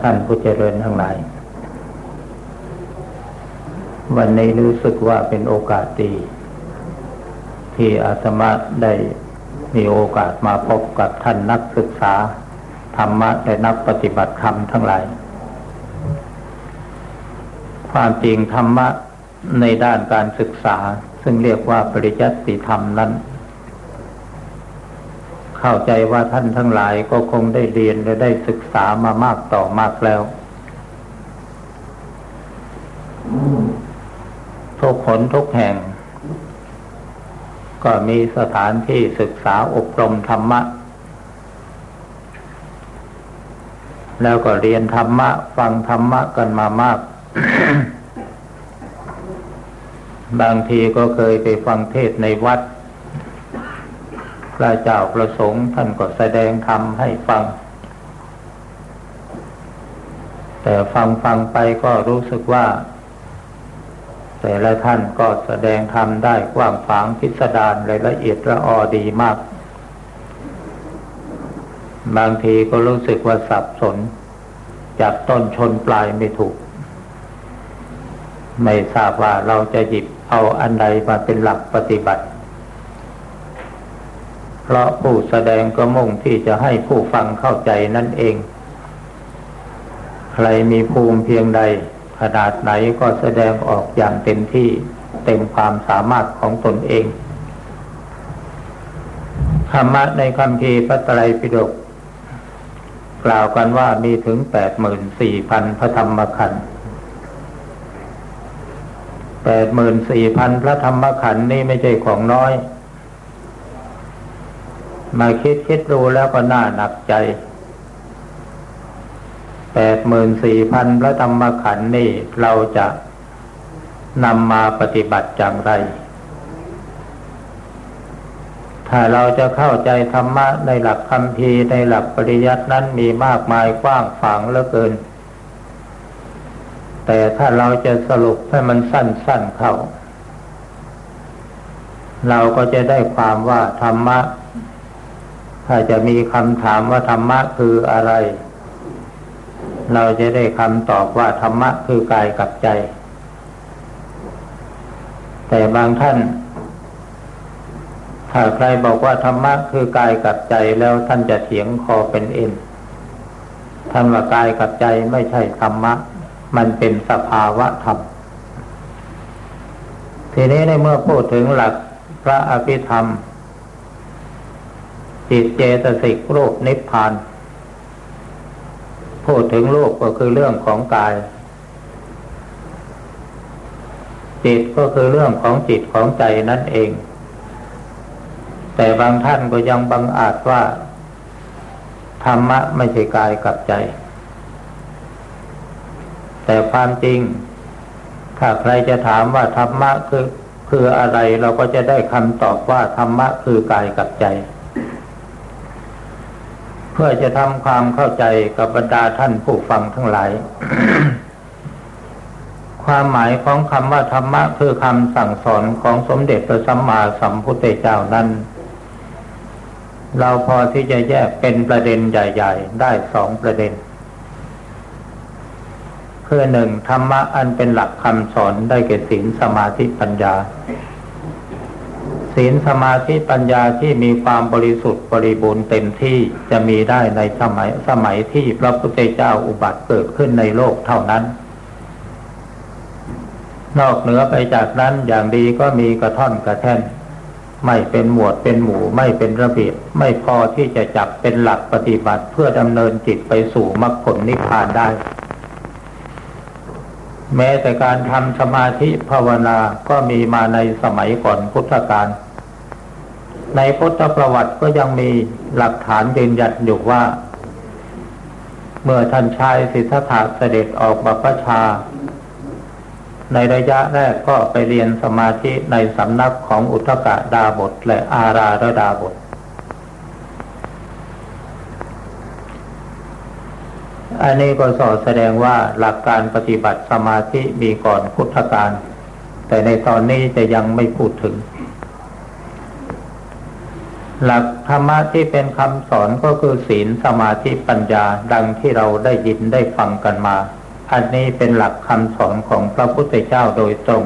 ท่านผู้เจริญทั้งหลาย วันนี้รู้สึกว่าเป็นโอกาสดี ที่อาตมาได้มีโอกาสมาพบกับท่านนักศึกษา ธรรมะและนักปฏิบัติธรรมทั้งหลาย ความจริงธรรมะในด้านการศึกษา ซึ่งเรียกว่าปริยัติธรรมนั้น เข้าใจว่าท่านทั้งหลายก็คงได้เรียนและได้ศึกษามามากต่อมากแล้วทุกผลทุกแห่ง ก็มีสถานที่ศึกษาอบรมธรรมะ แล้วก็เรียนธรรมะ ฟังธรรมะกันมามาก บางทีก็เคยไปฟังเทศในวัด พระเจ้าประสงค์ท่านก็แสดงธรรมให้ฟัง แต่ฟังฟังไปก็รู้สึกว่า แต่ละท่านก็แสดงธรรมได้กว้างขวางพิสดารรายละเอียดละออดีมาก บางทีก็รู้สึกว่าสับสนจับต้นชนปลายไม่ถูก ไม่ทราบว่าเราจะหยิบเอาอันใดมาเป็นหลักปฏิบัติ เพราะผู้แสดงก็มุ่งที่จะให้ผู้ฟังเข้าใจนั่นเอง ใครมีภูมิเพียงใด ขนาดไหนก็แสดงออกอย่างเต็มที่เต็มความสามารถของตนเองธรรมะในคำพีพระไตรปิฎกกล่าวกันว่ามีถึงแปดหมื่นสี่พันพระธรรมขันธ์แปดหมื่นสี่พันพระธรรมขันธ์นี่ไม่ใช่ของน้อย มาคิดคิดดูแล้วก็น่าหนักใจแปดหมื่นสี่พันพระธรรมขันธ์นี่เราจะนำมาปฏิบัติอย่างไร ถ้าเราจะเข้าใจธรรมะในหลักคำพีในหลักปริยัตินั้นมีมากมายกว้างขวางเหลือเกิน แต่ถ้าเราจะสรุปให้มันสั้นๆเข้า เราก็จะได้ความว่าธรรมะ ถ้าจะมีคำถามว่าธรรมะคืออะไร เราจะได้คำตอบว่าธรรมะคือกายกับใจ แต่บางท่าน ถ้าใครบอกว่าธรรมะคือกายกับใจแล้วท่านจะเถียงคอเป็นเอ็นท่านว่ากายกับใจไม่ใช่ธรรมะ มันเป็นสภาวะธรรม ทีนี้ในเมื่อพูดถึงหลักพระอภิธรรม จิตเจตสิกรูปนิพพาน พูดถึงรูปก็คือเรื่องของกาย จิตก็คือเรื่องของจิตของใจนั่นเอง แต่บางท่านก็ยังบังอาจว่า ธรรมะไม่ใช่กายกับใจ แต่ความจริง ถ้าใครจะถามว่าธรรมะคือคืออะไรเราก็จะได้คำตอบว่าธรรมะคือกายกับใจ เพื่อจะทำความเข้าใจกับบรรดาท่านผู้ฟังทั้งหลาย ความหมายของคำว่าธรรมะคือคำสั่งสอนของสมเด็จพระสัมมาสัมพุทธเจ้านั้น เราพอที่จะแยกเป็นประเด็นใหญ่ ๆ ได้สองประเด็นคือหนึ่งธรรมะอันเป็นหลักคำสอนได้แก่ศีลสมาธิปัญญา ศีลสมาธิปัญญาที่มีความบริสุทธิ์บริบูรณ์เต็มที่จะมีได้ในสมัยสมัยที่พระพุทธเจ้าอุบัติเกิดขึ้นในโลกเท่านั้น นอกเหนือไปจากนั้นอย่างดีก็มีกระท่อนกระแท่น ไม่เป็นหมวดเป็นหมู่ไม่เป็นระเบียบไม่พอที่จะจับเป็นหลักปฏิบัติเพื่อดำเนินจิตไปสู่มรรคผลนิพพานได้ แม้แต่การทำสมาธิภาวนาก็มีมาในสมัยก่อนพุทธกาลในพุทธประวัติก็ยังมีหลักฐานยืนยันอยู่ว่า เมื่อท่านชายสิทธัตถะเสด็จออกบัพชา ในระยะแรกก็ไปเรียนสมาธิในสำนักของอุทกะดาบทและอาราระดาบท อันนี้ก็สอแสดงว่าหลักการปฏิบัติสมาธิมีก่อนพุทธกาลแต่ในตอนนี้จะยังไม่พูดถึง หลักธรรมะที่เป็นคำสอนก็คือศีลสมาธิปัญญาดังที่เราได้ยินได้ฟังกันมา อันนี้เป็นหลักคำสอนของพระพุทธเจ้าโดยตรง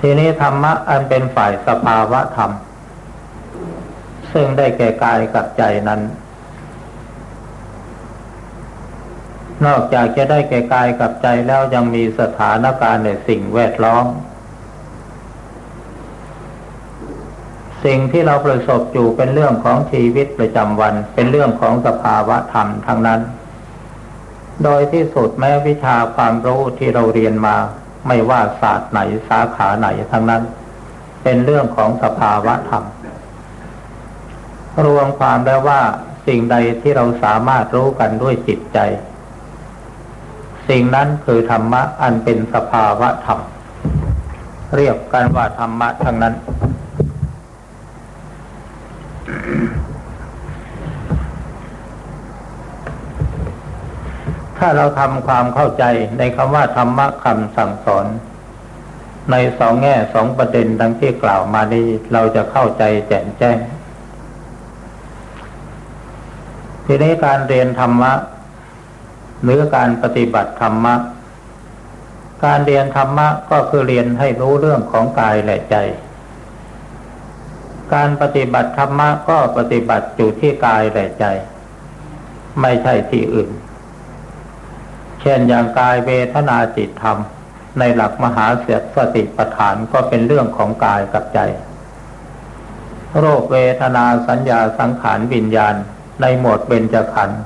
ทีนี้ธรรมะอันเป็นฝ่ายสภาวะธรรม ซึ่งได้แก่กายกับใจนั้น นอกจากจะได้แก่กายกับใจแล้วยังมีสถานการณ์ในสิ่งแวดล้อม สิ่งที่เราประสบอยู่เป็นเรื่องของชีวิตประจำวัน เป็นเรื่องของสภาวะธรรมทั้งนั้น โดยที่สุดแม้วิชาความรู้ที่เราเรียนมา ไม่ว่าศาสตร์ไหนสาขาไหนทั้งนั้น เป็นเรื่องของสภาวะธรรม รวมความแล้ว่าสิ่งใดที่เราสามารถรู้กันด้วยจิตใจ สิ่งนั้นคือธรรมะอันเป็นสภาวะธรรม เรียกกันว่าธรรมะทั้งนั้น ถ้าเราทำความเข้าใจในคำว่าธรรมะคำสั่งสอน ในสองแง่สองประเด็นดังที่กล่าวมานี้เราจะเข้าใจแจ่มแจ้งทีนี้การเรียนธรรมะ หรือการปฏิบัติธรรมะ การเรียนธรรมะก็คือเรียนให้รู้เรื่องของกายและใจ การปฏิบัติธรรมะก็ปฏิบัติอยู่ที่กายและใจ ไม่ใช่ที่อื่น เช่นอย่างกายเวทนาจิตธรรม ในหลักมหาเสียสติปัฏฐานก็เป็นเรื่องของกายกับใจ โรคเวทนาสัญญาสังขารวิญญาณในหมวดเบญจขันธ์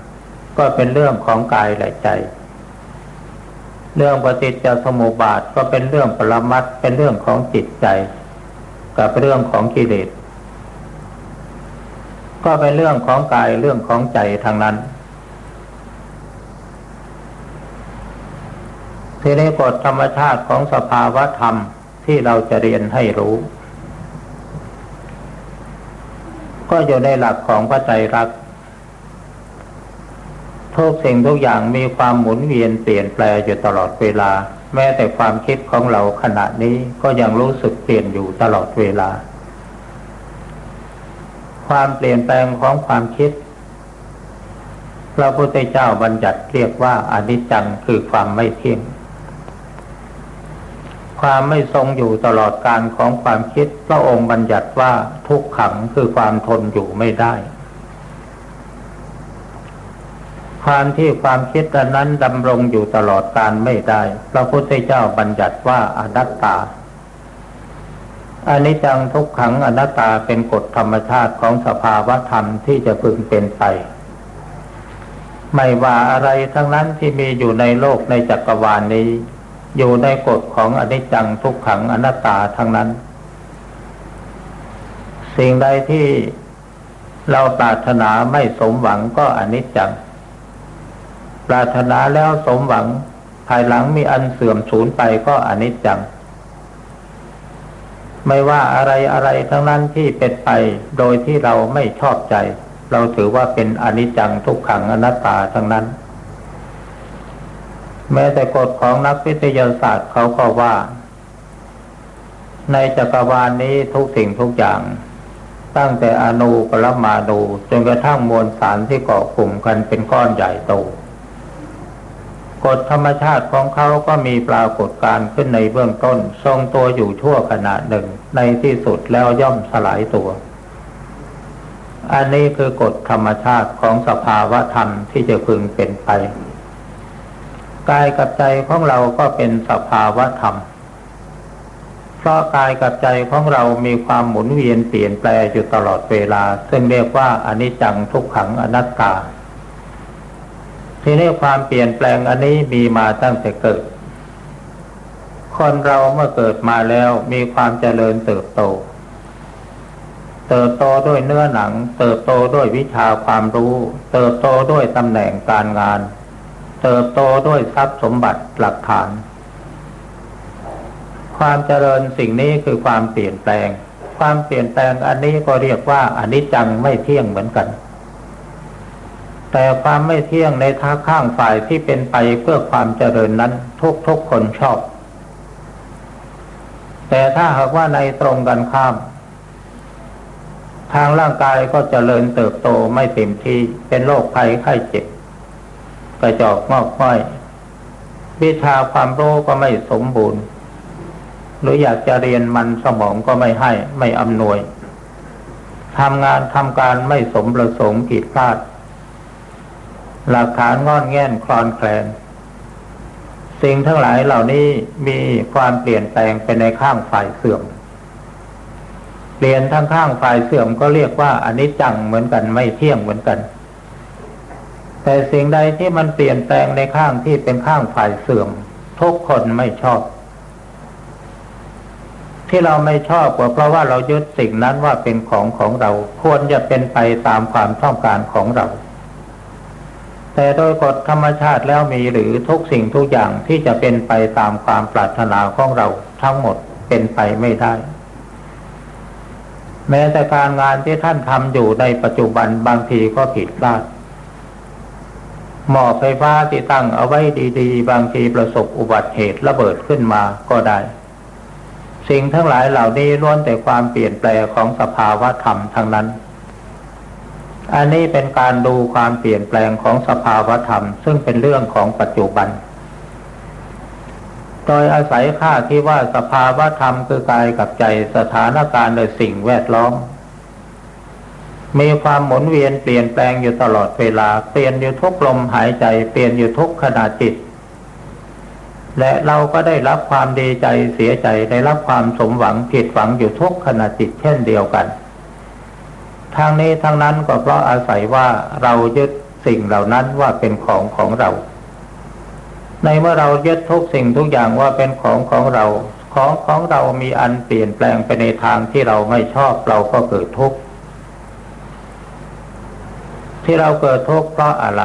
ก็เป็นเรื่องของกายและใจ เรื่องปฏิจจสมุปบาทก็เป็นเรื่องปรมัตเป็นเรื่องของจิตใจ กับเรื่องของกิเลสก็เป็นเรื่องของกายเรื่องของใจทางนั้นทีนี้กฎธรรมชาติของสภาวะธรรมที่เราจะเรียนให้รู้ ก็อยู่ในหลักของพระใจรัก ทุกสิ่งทุกอย่างมีความหมุนเวียนเปลี่ยนแปลอยู่ตลอดเวลา แม้แต่ความคิดของเราขณะนี้ก็ยังรู้สึกเปลี่ยนอยู่ตลอดเวลา ความเปลี่ยนแปลงของความคิดพระพุทธเจ้าบัญญัติเรียกว่าอนิจจังคือความไม่เที่ยงความไม่ทรงอยู่ตลอดการของความคิด พระองค์บัญญัติว่าทุกขังคือความทนอยู่ไม่ได้ ความที่ความคิดนั้นดำรงอยู่ตลอดการไม่ได้ พระพุทธเจ้าบัญญัติว่าอนัตตาอันนี้จังทุกขังอนัตตาเป็นกฎธรรมชาติของสภาวะธรรมที่จะพึงเป็นไป ไม่ว่าอะไรทั้งนั้นที่มีอยู่ในโลกในจักรวาลนี้ อยู่ในกฎของอนิจจังทุกขังอนัตตาทั้งนั้น สิ่งใดที่เราปรารถนาไม่สมหวังก็อนิจจัง ปรารถนาแล้วสมหวัง ภายหลังมีอันเสื่อมสูญไปก็อนิจจัง ไม่ว่าอะไรอะไรทั้งนั้นที่เป็นไป โดยที่เราไม่ชอบใจ เราถือว่าเป็นอนิจจังทุกขังอนัตตาทั้งนั้น แม้แต่กฎของนักวิทยาศาสตร์เขาก็ว่า ในจักรวาลนนี้ทุกสิ่งทุกอย่างตั้งแต่อนูปรมาณูจนกระทั่งมวลสารที่เกาะกลุ่มกันเป็นก้อนใหญ่โต กฎธรรมชาติของเขาก็มีปรากฏการขึ้นในเบื้องต้น ทรงตัวอยู่ชั่วขณะหนึ่ง ในที่สุดแล้วย่อมสลายตัว อันนี้คือกฎธรรมชาติของสภาวะธรรมที่จะพึงเป็นไป กายกับใจของเราก็เป็นสภาวะธรรม เพราะกายกับใจของเรามีความหมุนเวียนเปลี่ยนแปลงอยู่ตลอดเวลา ซึ่งเรียกว่าอนิจจังทุกขังอนัตตา ทีนี้ความเปลี่ยนแปลงอันนี้มีมาตั้งแต่เกิด คนเราเมื่อเกิดมาแล้วมีความเจริญเติบโต เติบโตด้วยเนื้อหนัง เติบโตด้วยวิชาความรู้ เติบโตด้วยตำแหน่งการงาน เติบโตด้วยทรัพย์สมบัติหลักฐาน ความเจริญสิ่งนี้คือความเปลี่ยนแปลง ความเปลี่ยนแปลงอันนี้ก็เรียกว่าอนิจจังไม่เที่ยงเหมือนกัน แต่ความไม่เที่ยงในท่าข้างฝ่ายที่เป็นไปเพื่อความเจริญนั้นทุกทุกคนชอบ แต่ถ้าหากว่าในตรงกันข้าม ทางร่างกายก็เจริญเติบโตไม่เต็มที่เป็นโรคภัยไข้เจ็บกระจอกงอกง่อย วิชาความรู้ก็ไม่สมบูรณ์ หรืออยากจะเรียนมันสมองก็ไม่ให้ไม่อำนวยทำงานทำการไม่สมประสงค์ผิดพลาด หลักฐานงอนแง่นคลอนแคลน สิ่งทั้งหลายเหล่านี้มีความเปลี่ยนแปลงไปในข้างฝ่ายเสื่อม เปลี่ยนทั้งข้างฝ่ายเสื่อมก็เรียกว่าอันิจจังเหมือนกันไม่เที่ยงเหมือนกัน แต่สิ่งใดที่มันเปลี่ยนแปลงในข้างที่เป็นข้างฝ่ายเสื่อม ทุกคนไม่ชอบ ที่เราไม่ชอบก็เพราะว่าเรายึดสิ่งนั้นว่าเป็นของของเรา ควรจะเป็นไปตามความต้องการของเรา แต่โดยกฎธรรมชาติแล้วมีหรือทุกสิ่งทุกอย่างที่จะเป็นไปตามความปรารถนาของเราทั้งหมดเป็นไปไม่ได้ แม้แต่การงานที่ท่านทำอยู่ในปัจจุบันบางทีก็ผิดพลาดหม้อไฟฟ้าที่ตั้งเอาไว้ดีๆ บางทีประสบอุบัติเหตุระเบิดขึ้นมาก็ได้ สิ่งทั้งหลายเหล่านี้ล้วนแต่ความเปลี่ยนแปลงของสภาวะธรรมทั้งนั้น อันนี้เป็นการดูความเปลี่ยนแปลงของสภาวธรรม ซึ่งเป็นเรื่องของปัจจุบัน โดยอาศัยค่าที่ว่าสภาวธรรมคือกายกับใจสถานการณ์ในสิ่งแวดล้อม มีความหมุนเวียนเปลี่ยนแปลงอยู่ตลอดเวลา เปลี่ยนอยู่ทุกลมหายใจ เปลี่ยนอยู่ทุกขณะจิต และเราก็ได้รับความดีใจเสียใจได้รับความสมหวังผิดหวังอยู่ทุกขณะจิตเช่นเดียวกัน ทางนี้ทางนั้นก็เพราะอาศัยว่าเรายึดสิ่งเหล่านั้นว่าเป็นของของเรา ในเมื่อเรายึดทุกสิ่งทุกอย่างว่าเป็นของของเรา ของของเรามีอันเปลี่ยนแปลงไปในทางที่เราไม่ชอบเราก็เกิดทุกข์ที่เราเกิดทุกข์เพราะอะไร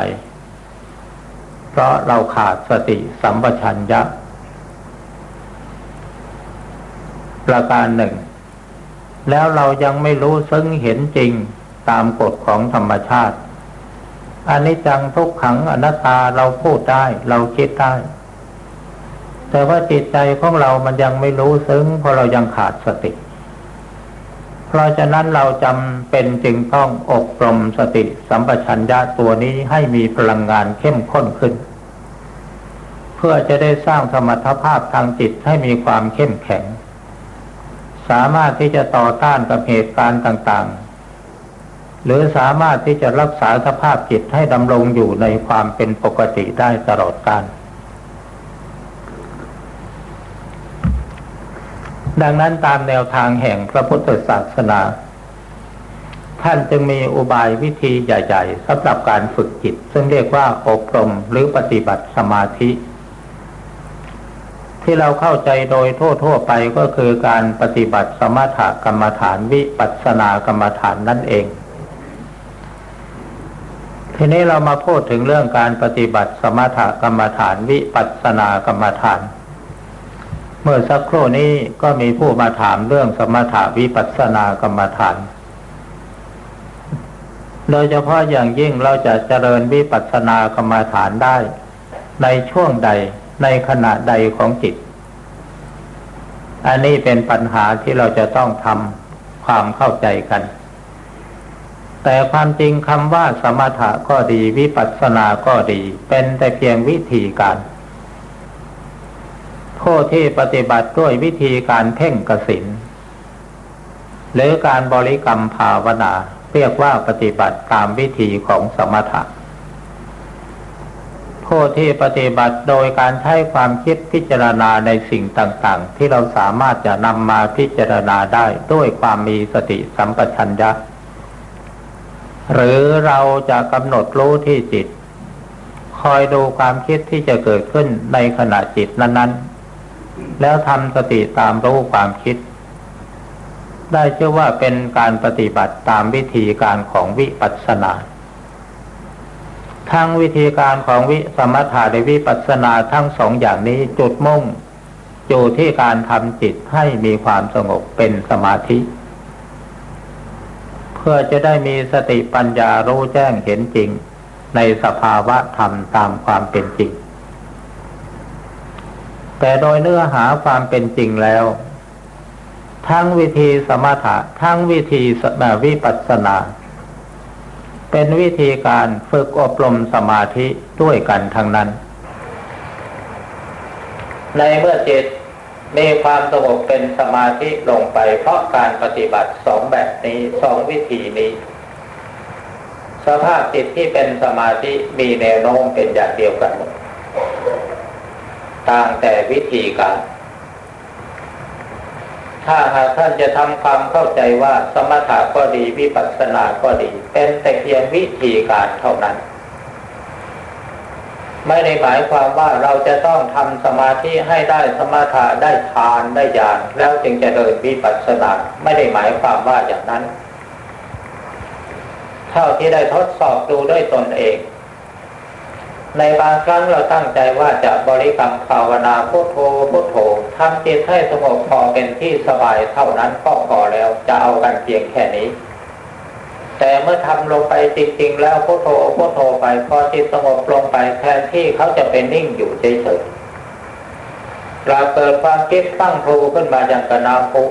เพราะเราขาดสติสัมปชัญญะ ประการหนึ่ง แล้วเรายังไม่รู้ซึ่งเห็นจริงตามกฎของธรรมชาติอันนี้จังทุกขังอนัตตาเราพูดได้ เราคิดได้ แต่ว่าจิตใจของเรามันยังไม่รู้ซึ้งเพราะเรายังขาดสติ เพราะฉะนั้นเราจำเป็นจึงต้องอบรมสติสัมปชัญญะตัวนี้ให้มีพลังงานเข้มข้นขึ้น เพื่อจะได้สร้างสมรรถภาพทางจิตให้มีความเข้มแข็ง สามารถที่จะต่อต้านกับเหตุการณ์ต่างๆ หรือสามารถที่จะรักษาสภาพจิตให้ดำรงอยู่ในความเป็นปกติได้ตลอดกาลดังนั้นตามแนวทางแห่งพระพุทธศาสนา ท่านจึงมีอุบายวิธีใหญ่ ๆสำหรับการฝึกจิต ซึ่งเรียกว่าอบรมหรือปฏิบัติสมาธิ ที่เราเข้าใจโดยทั่วๆไปก็คือการปฏิบัติสมถกรรมฐานวิปัสสนากรรมฐานนั่นเอง ทีนี้เรามาพูดถึงเรื่องการปฏิบัติสมถกรรมฐานวิปัสสนากรรมฐาน เมื่อสักครู่นี้ก็มีผู้มาถามเรื่องสมถวิปัสสนากรรมฐาน โดยเฉพาะอย่างยิ่งเราจะเจริญวิปัสสนากรรมฐานได้ ในช่วงใด ในขณะใดของจิต อันนี้เป็นปัญหาที่เราจะต้องทำความเข้าใจกัน แต่ความจริงคำว่าสมถะก็ดีวิปัสสนาก็ดี เป็นแต่เพียงวิธีการผู้ที่ปฏิบัติด้วยวิธีการเพ่งกสินหรือการบริกรรมภาวนา เรียกว่าปฏิบัติตามวิธีของสมถะ ผู้ที่ปฏิบัติโดยการใช้ความคิดพิจารณาในสิ่งต่างๆ ที่เราสามารถจะนำมาพิจารณาได้ด้วยความมีสติสัมปชัญญะ หรือเราจะกำหนดรู้ที่จิต คอยดูความคิดที่จะเกิดขึ้นในขณะจิตนั้นๆ แล้วทำสติตามรู้ความคิด ได้ชื่อว่าเป็นการปฏิบัติตามวิธีการของวิปัสสนา ทั้งวิธีการของวิสมถะและวิปัสสนาทั้งสองอย่างนี้จุดมุ่งอยู่ที่การทำจิตให้มีความสงบเป็นสมาธิ เพื่อจะได้มีสติปัญญารู้แจ้งเห็นจริง ในสภาวะธรรมตามความเป็นจริง แต่โดยเนื้อหาความเป็นจริงแล้ว ทั้งวิธีสมถะทั้งวิธีแบบวิปัสสนา เป็นวิธีการฝึกอบรมสมาธิด้วยกันทั้งนั้น ในเมื่อจิตมีความสงบเป็นสมาธิลงไป เพราะการปฏิบัติสองแบบนี้สองวิธีนี้ สภาพจิตที่เป็นสมาธิมีแนวโน้มเป็นอย่างเดียวกันหมดต่างแต่วิธีการ ถ้าหากท่านจะทำความเข้าใจว่าสมถะก็ดีวิปัสสนาก็ดี เป็นแต่เพียงวิธีการเท่านั้น ไม่ได้หมายความว่าเราจะต้องทำสมาธิให้ได้สมาธาได้ทานได้ญาณแล้วจึงจะเดินวิปัสสนาไม่ได้หมายความว่าอย่างนั้น เท่าที่ได้ทดสอบดูด้วยตนเอง ในบางครั้งเราตั้งใจว่าจะบริกรรมภาวนาพุทโธพุทโธทำจิตให้สงบพอเป็นที่สบายเท่านั้นก็พอแล้วจะเอากันเพียงแค่นี้ แต่เมื่อทำลงไปจริงๆ แล้วพุทโธพุทโธไปพอจิตสงบลงไปแทนที่เขาจะเป็นนิ่งอยู่เฉยๆเราเกิดความคิดตั้งภูขึ้นมาอย่างกระนาภู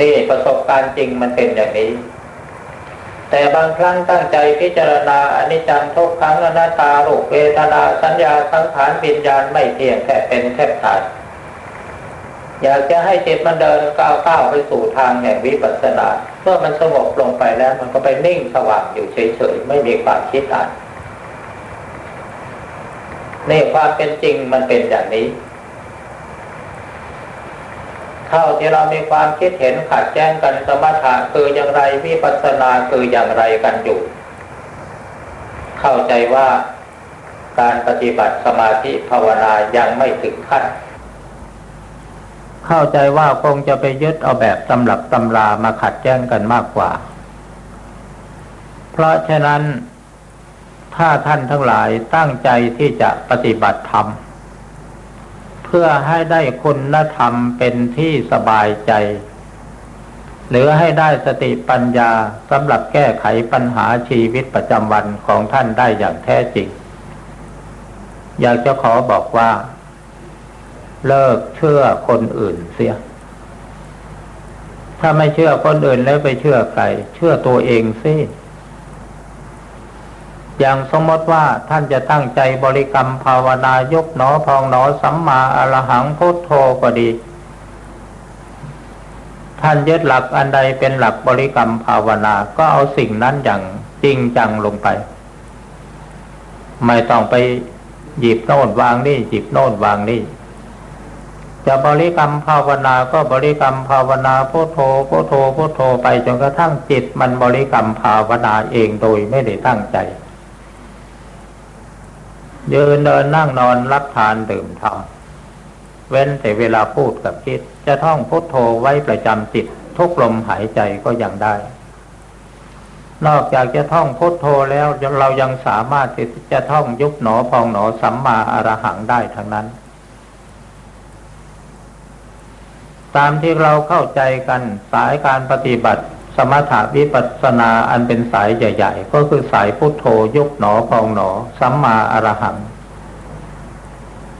นี่ประสบการณ์จริงมันเป็นอย่างนี้ แต่บางครั้งตั้งใจพิจารณาอนิจจังทุกครั้งอนัตตาโลกเวทนาสัญญาสังขารปิญญาณไม่เที่ยงแค่เป็นแค่ตายอยากจะให้จิตมันเดินก้าวก้าวไปสู่ทางแห่งวิปัสสนาเมื่อมันสงบลงไปแล้วมันก็ไปนิ่งสว่างอยู่เฉยๆไม่มีความคิดอ่านนี่ความเป็นจริงมันเป็นอย่างนี้ เท่าที่เรามีความคิดเห็นขัดแย้งกันสมถะคืออย่างไรวิปัสสนาคืออย่างไรกันอยู่ เข้าใจว่าการปฏิบัติสมาธิภาวนายังไม่ถึงขั้น เข้าใจว่าคงจะไปยึดเอาแบบตำรับตำรามาขัดแย้งกันมากกว่า เพราะฉะนั้นถ้าท่านทั้งหลายตั้งใจที่จะปฏิบัติธรรม พื่อให้ได้คุณธรรมเป็นที่สบายใจ หรือให้ได้สติปัญญาสำหรับแก้ไขปัญหาชีวิตประจำวันของท่านได้อย่างแท้จริง อยากจะขอบอกว่า เลิกเชื่อคนอื่นเสีย ถ้าไม่เชื่อคนอื่นแล้วไปเชื่อใคร เชื่อตัวเองสิ อย่างสมมติว่าท่านจะตั้งใจบริกรรมภาวนายกหนอพองหนอสัมมาอรหังพุทโธก็ดี ท่านยึดหลักอันใดเป็นหลักบริกรรมภาวนา ก็เอาสิ่งนั้นอย่างจริงจังลงไป ไม่ต้องไปหยิบโน่นวางนี่หยิบโน่นวางนี่จะบริกรรมภาวนาก็บริกรรมภาวนาพุทโธพุทโธพุทโธไปจนกระทั่งจิตมันบริกรรมภาวนาเองโดยไม่ได้ตั้งใจ ยืนเดินนั่งนอนรับทานดื่มทำเว้นแต่เวลาพูดกับคิด จะท่องพุทโธไว้ประจำจิต ทุกลมหายใจก็ยังได้ นอกจากจะท่องพุทโธแล้วเรายังสามารถที่จะท่องยุบหนอพองหนอสัมมาอรหังได้ทั้งนั้น ตามที่เราเข้าใจกันสายการปฏิบัติ สมถะวิปัสสนาอันเป็นสายใหญ่ ๆ ก็คือสายพุทโธยุบหนอพองหนอ สัมมาอรหัง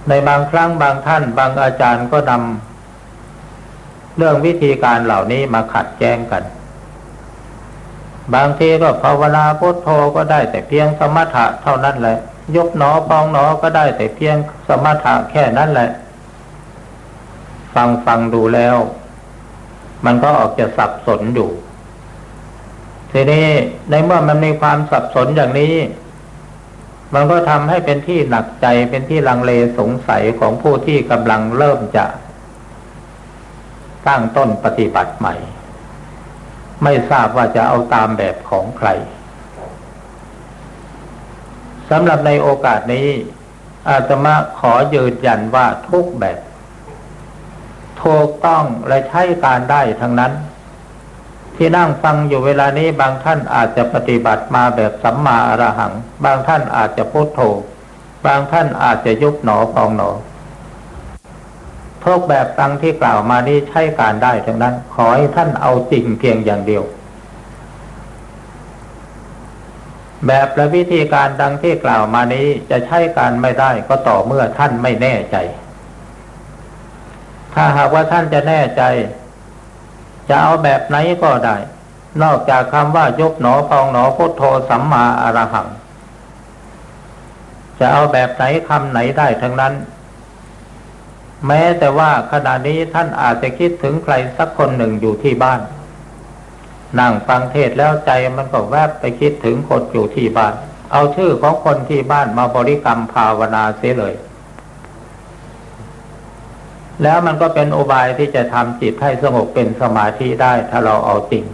ในบางครั้งบางท่าน บางอาจารย์ก็นำเรื่องวิธีการเหล่านี้มาขัดแย้งกัน บางทีก็ภาวนาพุทโธก็ได้แต่เพียงสมถะเท่านั้นแหละ ยกหนอพองหนอก็ได้แต่เพียงสมถะแค่นั้นแหละ ฟังฟังดูแล้ว มันก็ออกจะสับสนอยู่ ทีนี้ในเมื่อมันมีความสับสนอย่างนี้ มันก็ทำให้เป็นที่หนักใจเป็นที่ลังเลสงสัยของผู้ที่กำลังเริ่มจะตั้งต้นปฏิบัติใหม่ ไม่ทราบว่าจะเอาตามแบบของใครสำหรับในโอกาสนี้ อาตมาขอยืนยันว่าทุกแบบ ถูกต้องและใช้การได้ทั้งนั้น ที่นั่งฟังอยู่เวลานี้บางท่านอาจจะปฏิบัติมาแบบสัมมาอรหัง บางท่านอาจจะพุทโธบางท่านอาจจะยุบหนอพองหนอทุกแบบตังที่กล่าวมานี้ใช้การได้ทั้งนั้น ขอให้ท่านเอาจริงเพียงอย่างเดียว แบบและวิธีการดังที่กล่าวมานี้จะใช้การไม่ได้ก็ต่อเมื่อท่านไม่แน่ใจ ถ้าหากว่าท่านจะแน่ใจ จะเอาแบบไหนก็ได้ นอกจากคำว่ายกหนอพองหนอพุทโธสัมมาอรหัง จะเอาแบบไหนคำไหนได้ทั้งนั้น แม้แต่ว่าขณะนี้ท่านอาจจะคิดถึงใครสักคนหนึ่งอยู่ที่บ้าน นั่งฟังเทศแล้วใจมันก็แวบไปคิดถึงคนอยู่ที่บ้าน เอาชื่อของคนที่บ้านมาบริกรรมภาวนาเสียเลย แล้วมันก็เป็นอุบายที่จะทำจิตให้สงบเป็นสมาธิได้ถ้าเราเอาจริง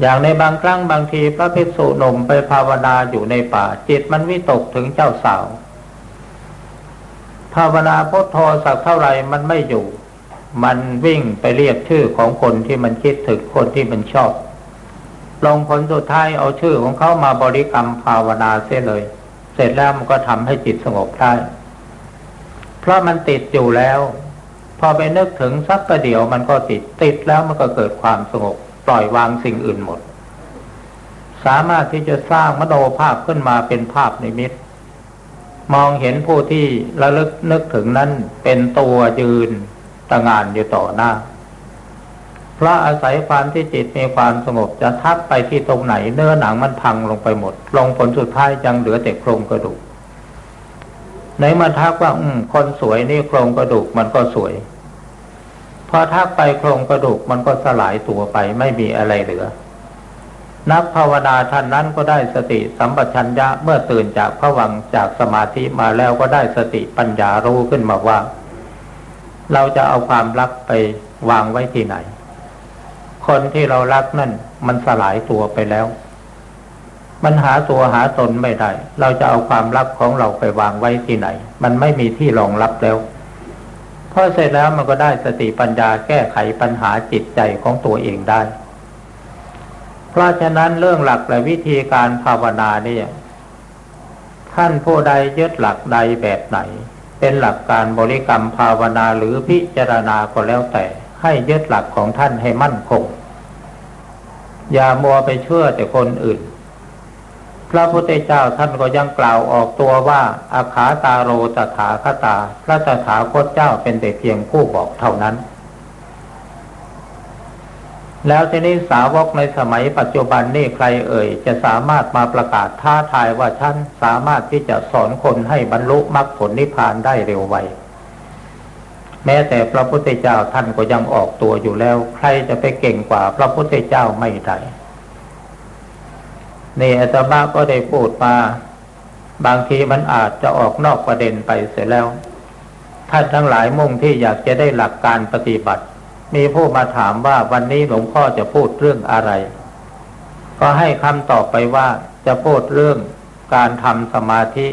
อย่างในบางครั้งบางทีพระภิกษุหนุ่มไปภาวนาอยู่ในป่า จิตมันวิตกถึงเจ้าสาว ภาวนาพุทโธสักเท่าไหร่มันไม่อยู่ มันวิ่งไปเรียกชื่อของคนที่มันคิดถึงคนที่มันชอบ ลงผลสุดท้ายเอาชื่อของเขามาบริกรรมภาวนาเสียเลย เสร็จแล้วมันก็ทำให้จิตสงบได้ เพราะมันติดอยู่แล้ว พอไปนึกถึงสักประเดี๋ยวมันก็ติดติดแล้วมันก็เกิดความสงบ ปล่อยวางสิ่งอื่นหมด สามารถที่จะสร้างมโนภาพขึ้นมาเป็นภาพในมิตมองเห็นผู้ที่ระลึกนึกถึงนั้นเป็นตัวยืนตะงานอยู่ต่อหน้าเพราะอาศัยความที่จิตมีความสงบจะทับไปที่ตรงไหนเนื้อหนังมันพังลงไปหมด ลงผลสุดท้ายยังเหลือแต่โครงกระดูก ในมาทักว่า อืม คนสวยนี่โครงกระดูกมันก็สวย พอทักไปโครงกระดูกมันก็สลายตัวไปไม่มีอะไรเหลือ นักภาวนาท่านนั้นก็ได้สติสัมปชัญญะเมื่อตื่นจากผวังจากสมาธิมาแล้วก็ได้สติปัญญารู้ขึ้นมาว่า เราจะเอาความรักไปวางไว้ที่ไหน คนที่เรารักนั่นมันสลายตัวไปแล้ว มันหาตัวหาตนไม่ได้ เราจะเอาความรักของเราไปวางไว้ที่ไหน มันไม่มีที่รองรับแล้วพอเสร็จแล้วมันก็ได้สติปัญญาแก้ไขปัญหาจิตใจของตัวเองได้ เพราะฉะนั้นเรื่องหลักและวิธีการภาวนาเนี่ยท่านผู้ใดยึดหลักใดแบบไหน เป็นหลักการบริกรรมภาวนาหรือพิจารณาก็แล้วแต่ ให้ยึดหลักของท่านให้มั่นคง อย่ามัวไปเชื่อแต่คนอื่น พระพุทธเจ้าท่านก็ยังกล่าวออกตัวว่าอาขาตาโรตถาคตา พระตถาคตเจ้าเป็นแต่เพียงผู้บอกเท่านั้น แล้วทีนี้สาวกในสมัยปัจจุบันนี่ใครเอ่ย จะสามารถมาประกาศท้าทายว่าท่านสามารถที่จะสอนคนให้บรรลุมรรคผลนิพพานได้เร็วไวแม้แต่พระพุทธเจ้าท่านก็ยังออกตัวอยู่แล้ว ใครจะไปเก่งกว่าพระพุทธเจ้าไม่ได้ นี่อาตมาก็ได้พูดมา บางทีมันอาจจะออกนอกประเด็นไปเสียแล้ว ท่านทั้งหลายมุ่งที่อยากจะได้หลักการปฏิบัติ มีผู้มาถามว่าวันนี้หลวงพ่อจะพูดเรื่องอะไร ก็ให้คำตอบไปว่าจะพูดเรื่องการทำสมาธิ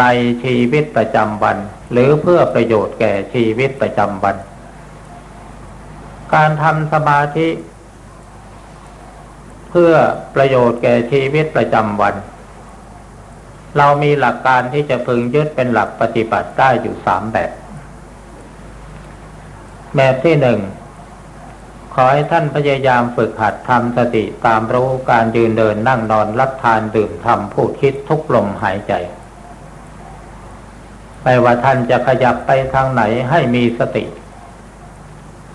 ในชีวิตประจำวัน หรือเพื่อประโยชน์แก่ชีวิตประจำวัน การทำสมาธิ เพื่อประโยชน์แก่ชีวิตประจำวัน เรามีหลักการที่จะพึงยึดเป็นหลักปฏิบัติได้อยู่สามแบบ แบบที่หนึ่งขอให้ท่านพยายามฝึกหัดทำสติตามรู้การยืนเดินนั่งนอนรับทานดื่มทำพูดคิดทุกลมหายใจ ไม่ว่าท่านจะขยับไปทางไหนให้มีสติ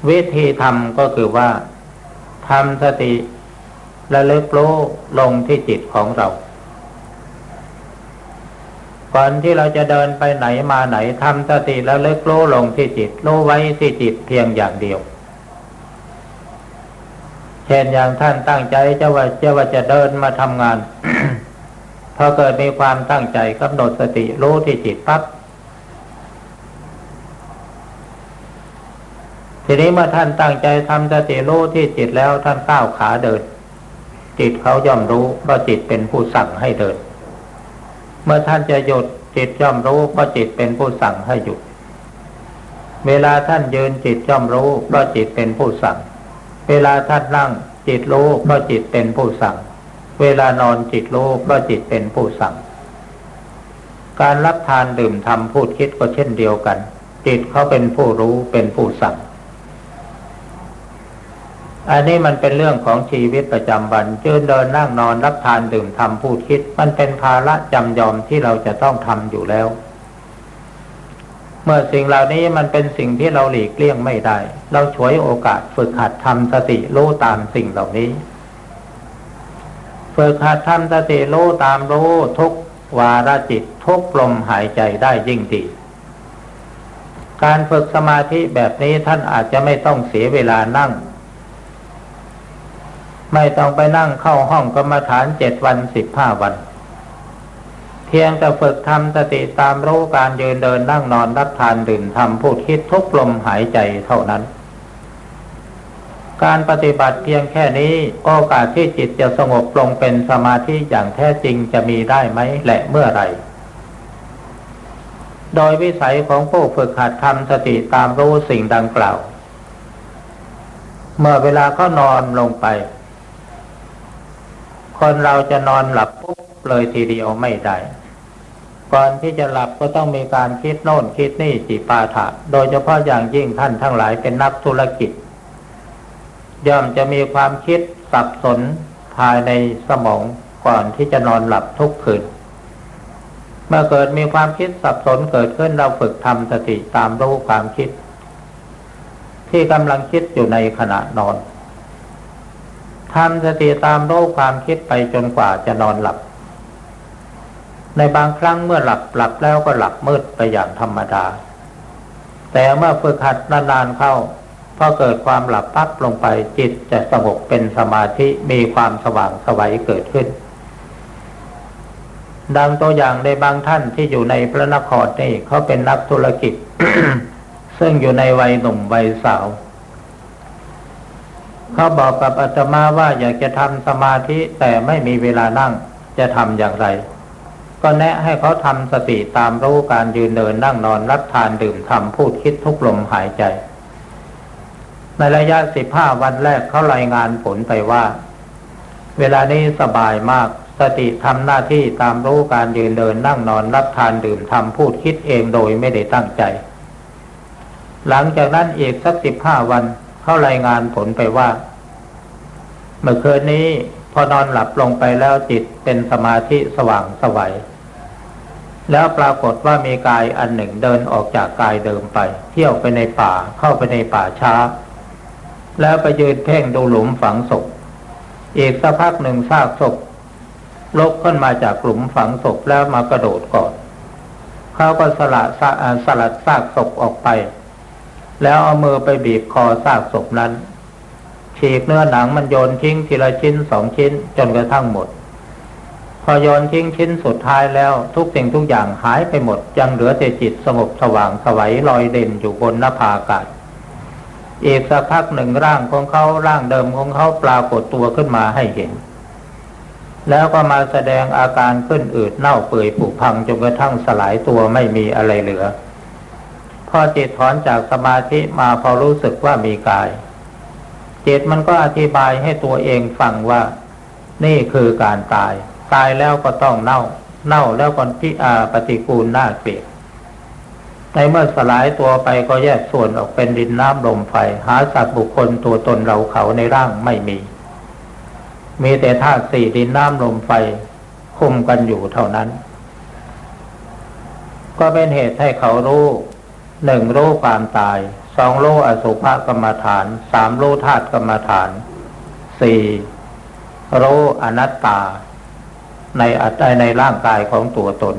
วิธีทำก็คือว่าทำสติ และเลิกโลลงที่จิตของเรา ก่อนที่เราจะเดินไปไหนมาไหนทำสติแล้วเลิกโลลงที่จิตโลไว้ที่จิตเพียงอย่างเดียว เช่นอย่างท่านตั้งใจจะว่าจะว่าจะเดินมาทำงานพอเกิดมีความตั้งใจกำหนดสติรู้ที่จิตปั๊บทีนี้เมื่อท่านตั้งใจทำสติรู้ที่จิตแล้วท่านก้าวขาเดิน จิตเขาย่อมรู้เพราะจิตเป็นผู้สั่งให้เดิน เมื่อท่านจะหยุดจิตย่อมรู้เพราะจิตเป็นผู้สั่งให้หยุด เวลาท่านยืนจิตย่อมรู้เพราะจิตเป็นผู้สั่ง เวลาท่านนั่งจิตรู้เพราะจิตเป็นผู้สั่ง เวลานอนจิตรู้เพราะจิตเป็นผู้สั่ง การรับทานดื่มทำพูดคิดก็เช่นเดียวกัน จิตเขาเป็นผู้รู้เป็นผู้สั่ง อันนี้มันเป็นเรื่องของชีวิตประจำวันเจินเดินนั่งนอนรับทานดื่มทำพูดคิด มันเป็นภาระจำยอมที่เราจะต้องทำอยู่แล้ว เมื่อสิ่งเหล่านี้มันเป็นสิ่งที่เราหลีกเลี่ยงไม่ได้ เราฉวยโอกาสฝึกหัดทำสติรู้ตามสิ่งเหล่านี้ ฝึกหัดทำสติรู้ตามรู้ทุกวาระจิตทุกลมหายใจได้ยิ่งดีการฝึกสมาธิแบบนี้ท่านอาจจะไม่ต้องเสียเวลานั่ง ไม่ต้องไปนั่งเข้าห้องกรรมฐานเจ็ดวันสิบห้าวัน เพียงแต่ฝึกทำสติตามรู้การยืนเดินนั่งนอนรับทานดื่มทำพูดคิดทุกลมหายใจเท่านั้น การปฏิบัติเพียงแค่นี้โอกาสที่จิตจะสงบลงเป็นสมาธิอย่างแท้จริงจะมีได้ไหมและเมื่อไรโดยวิสัยของผู้ฝึกหัดทำสติตามรู้สิ่งดังกล่าว เมื่อเวลาเขานอนลงไป คนเราจะนอนหลับปุ๊บเลยทีเดียวไม่ได้ ก่อนที่จะหลับก็ต้องมีการคิดโน่นคิดนี่จิปาถะ โดยเฉพาะอย่างยิ่งท่านทั้งหลายเป็นนักธุรกิจ ย่อมจะมีความคิดสับสนภายในสมองก่อนที่จะนอนหลับทุกคืน เมื่อเกิดมีความคิดสับสนเกิดขึ้นเราฝึกทำสติตามรู้ความคิด ที่กำลังคิดอยู่ในขณะนอน ทำสติตามรู้ความคิดไปจนกว่าจะนอนหลับ ในบางครั้งเมื่อหลับหลับแล้วก็หลับมืดไปอย่างธรรมดา แต่เมื่อฝึกหัดนานๆเข้าพอเกิดความหลับปั๊บลงไปจิตจะสงบเป็นสมาธิมีความสว่างสวัยเกิดขึ้น ดังตัวอย่างในบางท่านที่อยู่ในพระนครนี่เขาเป็นนักธุรกิจ ซึ่งอยู่ในวัยหนุ่มวัยสาว เขาบอกกับอาตมาว่าอยากจะทำสมาธิแต่ไม่มีเวลานั่งจะทำอย่างไร ก็แนะให้เขาทำสติตามรู้การยืนเดินนั่งนอนรับทานดื่มทำพูดคิดทุกลมหายใจ ในระยะสิบห้าวันแรกเขารายงานผลไปว่า เวลานี้สบายมากสติทำหน้าที่ตามรู้การยืนเดินนั่งนอนรับทานดื่มทำพูดคิดเองโดยไม่ได้ตั้งใจ หลังจากนั้นอีกสักสิบห้าวัน เขารายงานผลไปว่า เมื่อคืนนี้พอนอนหลับลงไปแล้วจิตเป็นสมาธิสว่างสวัยแล้วปรากฏว่ามีกายอันหนึ่งเดินออกจากกายเดิมไป เที่ยวไปในป่าเข้าไปในป่าช้า แล้วไปยืนเพ่งดูหลุมฝังศพอีกสักพักหนึ่งซากศพลกขึ้นมาจากหลุมฝังศพแล้วมากระโดดก่อนเขาก็สละสลัดซากศพออกไป แล้วเอามือไปบีบคอซากศพนั้น ฉีกเนื้อหนังมันโยนทิ้งทีละชิ้นสองชิ้นจนกระทั่งหมด พอโยนทิ้งชิ้นสุดท้ายแล้วทุกสิ่งทุกอย่างหายไปหมด ยังเหลือแต่จิตสงบสว่างสวัยลอยเด่นอยู่บนนภาอากาศอีกสักพักหนึ่งร่างของเขาร่างเดิมของเขาปรากฏตัวขึ้นมาให้เห็น แล้วก็มาแสดงอาการขึ้นอืดเน่าเปื่อยผุพังจนกระทั่งสลายตัวไม่มีอะไรเหลือ พอจิตถอนจากสมาธิมาพอรู้สึกว่ามีกาย จิตมันก็อธิบายให้ตัวเองฟังว่า นี่คือการตาย ตายแล้วก็ต้องเน่า เน่าแล้วก็ที่อาปฏิกูลน่าเกลียดในเมื่อสลายตัวไปก็แยกส่วนออกเป็นดินน้ำลมไฟ หาสัตว์บุคคลตัวตนเราเขาในร่างไม่มี มีแต่ธาตุสี่ดินน้ำลมไฟคุมกันอยู่เท่านั้น ก็เป็นเหตุให้เขารู้ หนึ่งรู้ความตายสองโลอสุภกรรมฐานสามโลธาตุกรรมฐานสี่โลอนัตตา ในอัตในร่างกายของตัวตน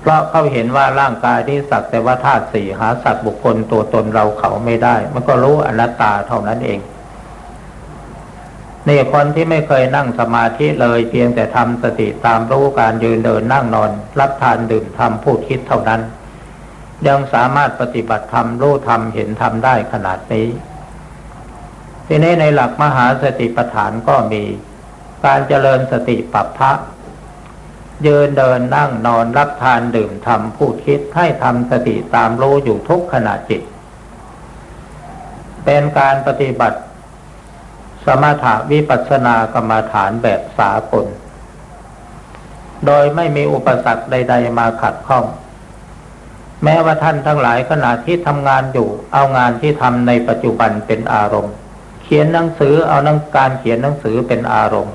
เพราะเขาเห็นว่าร่างกายที่สักแต่ว่าธาตุสี่หาสัตว์บุคคลตัวตนเราเขาไม่ได้ มันก็รู้อนัตตาเท่านั้นเองนี่คนที่ไม่เคยนั่งสมาธิเลยเพียงแต่ทำสติตามรู้การยืนเดินนั่งนอน รับทานดื่มทำพูดคิดเท่านั้น ยังสามารถปฏิบัติธรรมรู้ธรรมเห็นธรรมได้ขนาดนี้ ทีนี้ในหลักมหาสติปัฏฐานก็มีการเจริญสติปัปพะยืนเดินนั่งนอนรับทานดื่มทำพูดคิดให้ทำสติตามรู้อยู่ทุกขณะจิต เป็นการปฏิบัติ สมถะวิปัสสนากรรมฐานแบบสากลโดยไม่มีอุปสรรคใด ๆ มาขัดข้อง แม้ว่าท่านทั้งหลายขณะที่ทำงานอยู่ เอางานที่ทำในปัจจุบันเป็นอารมณ์ เขียนหนังสือเอานังการเขียนหนังสือเป็นอารมณ์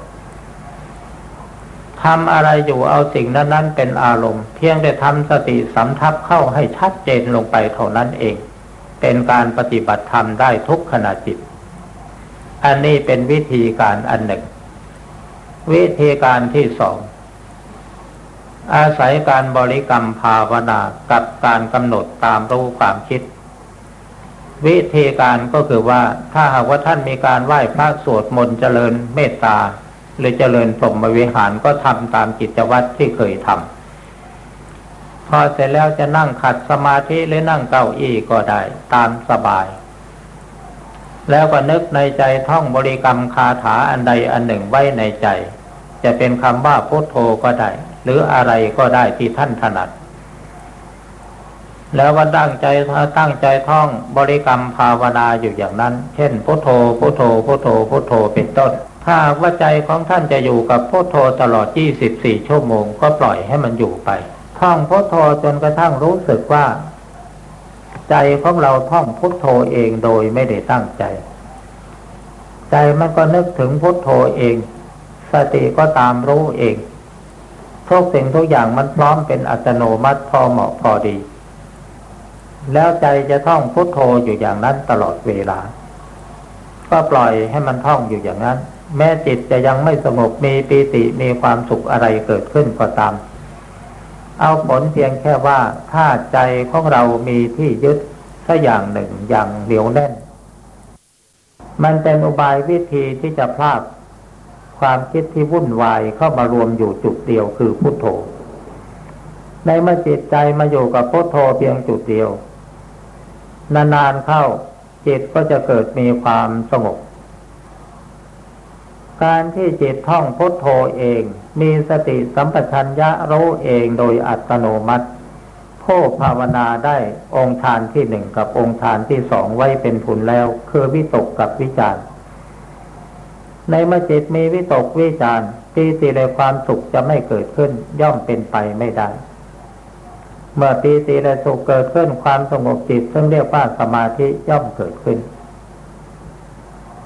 ทำอะไรอยู่เอาสิ่งนั้น ๆ เป็นอารมณ์ เพียงแต่ทำสติสำทับเข้าให้ชัดเจนลงไปเท่านั้นเอง เป็นการปฏิบัติธรรมได้ทุกขณะจิต อันนี้เป็นวิธีการอันหนึ่ง วิธีการที่สอง อาศัยการบริกรรมภาวนากับการกำหนดตามรู้ความคิด วิธีการก็คือว่าถ้าหากว่าท่านมีการไหว้พระสวดมนต์เจริญเมตตา หรือเจริญพรหมวิหารก็ทำตามกิจวัตรที่เคยทำพอเสร็จแล้วจะนั่งขัดสมาธิหรือนั่งเก้าอี้ก็ได้ตามสบาย แล้วก็นึกในใจท่องบริกรรมคาถาอันใดอันหนึ่งไว้ในใจ จะเป็นคำว่าพุทโธก็ได้ หรืออะไรก็ได้ที่ท่านถนัด แล้วก็ตั้งใจตั้งใจท่องบริกรรมภาวนาอยู่อย่างนั้น เช่นพุทโธพุทโธพุทโธพุทโธเป็นต้น ถ้าว่าใจของท่านจะอยู่กับพุทโธตลอด 24 ชั่วโมงก็ปล่อยให้มันอยู่ไป ท่องพุทโธจนกระทั่งรู้สึกว่า ใจของเราท่องพุทโธเองโดยไม่ได้ตั้งใจ ใจมันก็นึกถึงพุทโธเอง สติก็ตามรู้เอง ทุกสิ่งทุกอย่างมันพร้อมเป็นอัตโนมัติพอเหมาะพอดี แล้วใจจะท่องพุทโธอยู่อย่างนั้นตลอดเวลา ก็ปล่อยให้มันท่องอยู่อย่างนั้น แม้จิตจะยังไม่สงบมีปีติมีความสุขอะไรเกิดขึ้นก็ตาม เอาผลเพียงแค่ว่าถ้าใจของเรามีที่ยึดสักอย่างหนึ่งอย่างเหนียวแน่น มันเป็นอุบายวิธีที่จะพลาด ความคิดที่วุ่นวายเข้ามารวมอยู่จุดเดียวคือพุทโธ ในเมื่อจิตใจมาอยู่กับพุทโธเพียงจุดเดียว นานๆเข้าจิตก็จะเกิดมีความสงบ การที่จิตท่องพุทโธเองมีสติสัมปชัญญะรู้เองโดยอัตโนมัติผู้ภาวนาได้องค์ฌานที่หนึ่งกับองค์ฌานที่สองไว้เป็นผลแล้ว คือวิตกกับวิจาร ในเมื่อจิตมีวิตกวิจารปีติในความสุขจะไม่เกิดขึ้น ย่อมเป็นไปไม่ได้ เมื่อปีติและสุขเกิดขึ้นความสงบจิต ซึ่งเรียกว่าสมาธิย่อมเกิดขึ้น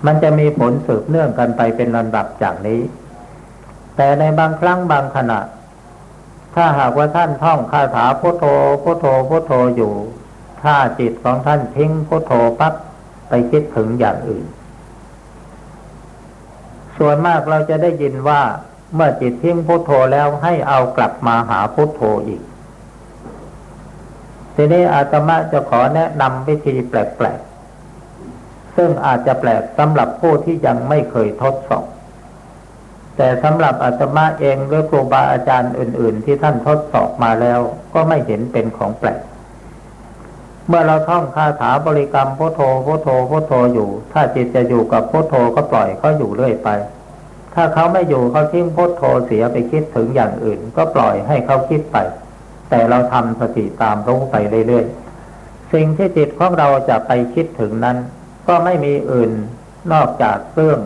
มันจะมีผลสืบเนื่องกันไปเป็นลำดับจากนี้ แต่ในบางครั้งบางขณะ ถ้าหากว่าท่านท่องคาถาพุทโธพุทโธพุทโธอยู่ ถ้าจิตของท่านทิ้งพุทโธปั๊บไปคิดถึงอย่างอื่น ส่วนมากเราจะได้ยินว่าเมื่อจิตทิ้งพุทโธแล้วให้เอากลับมาหาพุทโธอีก ทีนี้อาตมาจะขอแนะนำวิธีแปลกๆ ซึ่งอาจจะแปลกสำหรับผู้ที่ยังไม่เคยทดสอบ แต่สำหรับอาตมาเองหรือครูบาอาจารย์อื่น ๆ ที่ท่านทดสอบมาแล้วก็ไม่เห็นเป็นของแปลก เมื่อเราท่องคาถาบริกรรมพุทโธพุทโธพุทโธอยู่ ถ้าจิตจะอยู่กับพุทโธก็ปล่อยเขาอยู่เรื่อยไป ถ้าเขาไม่อยู่เขาทิ้งพุทโธเสียไปคิดถึงอย่างอื่น ก็ปล่อยให้เขาคิดไป แต่เราทำสติตามรู้ไปเรื่อยๆสิ่งที่จิตของเราจะไปคิดถึงนั้น ก็ไม่มีอื่นนอกจากเรื่อง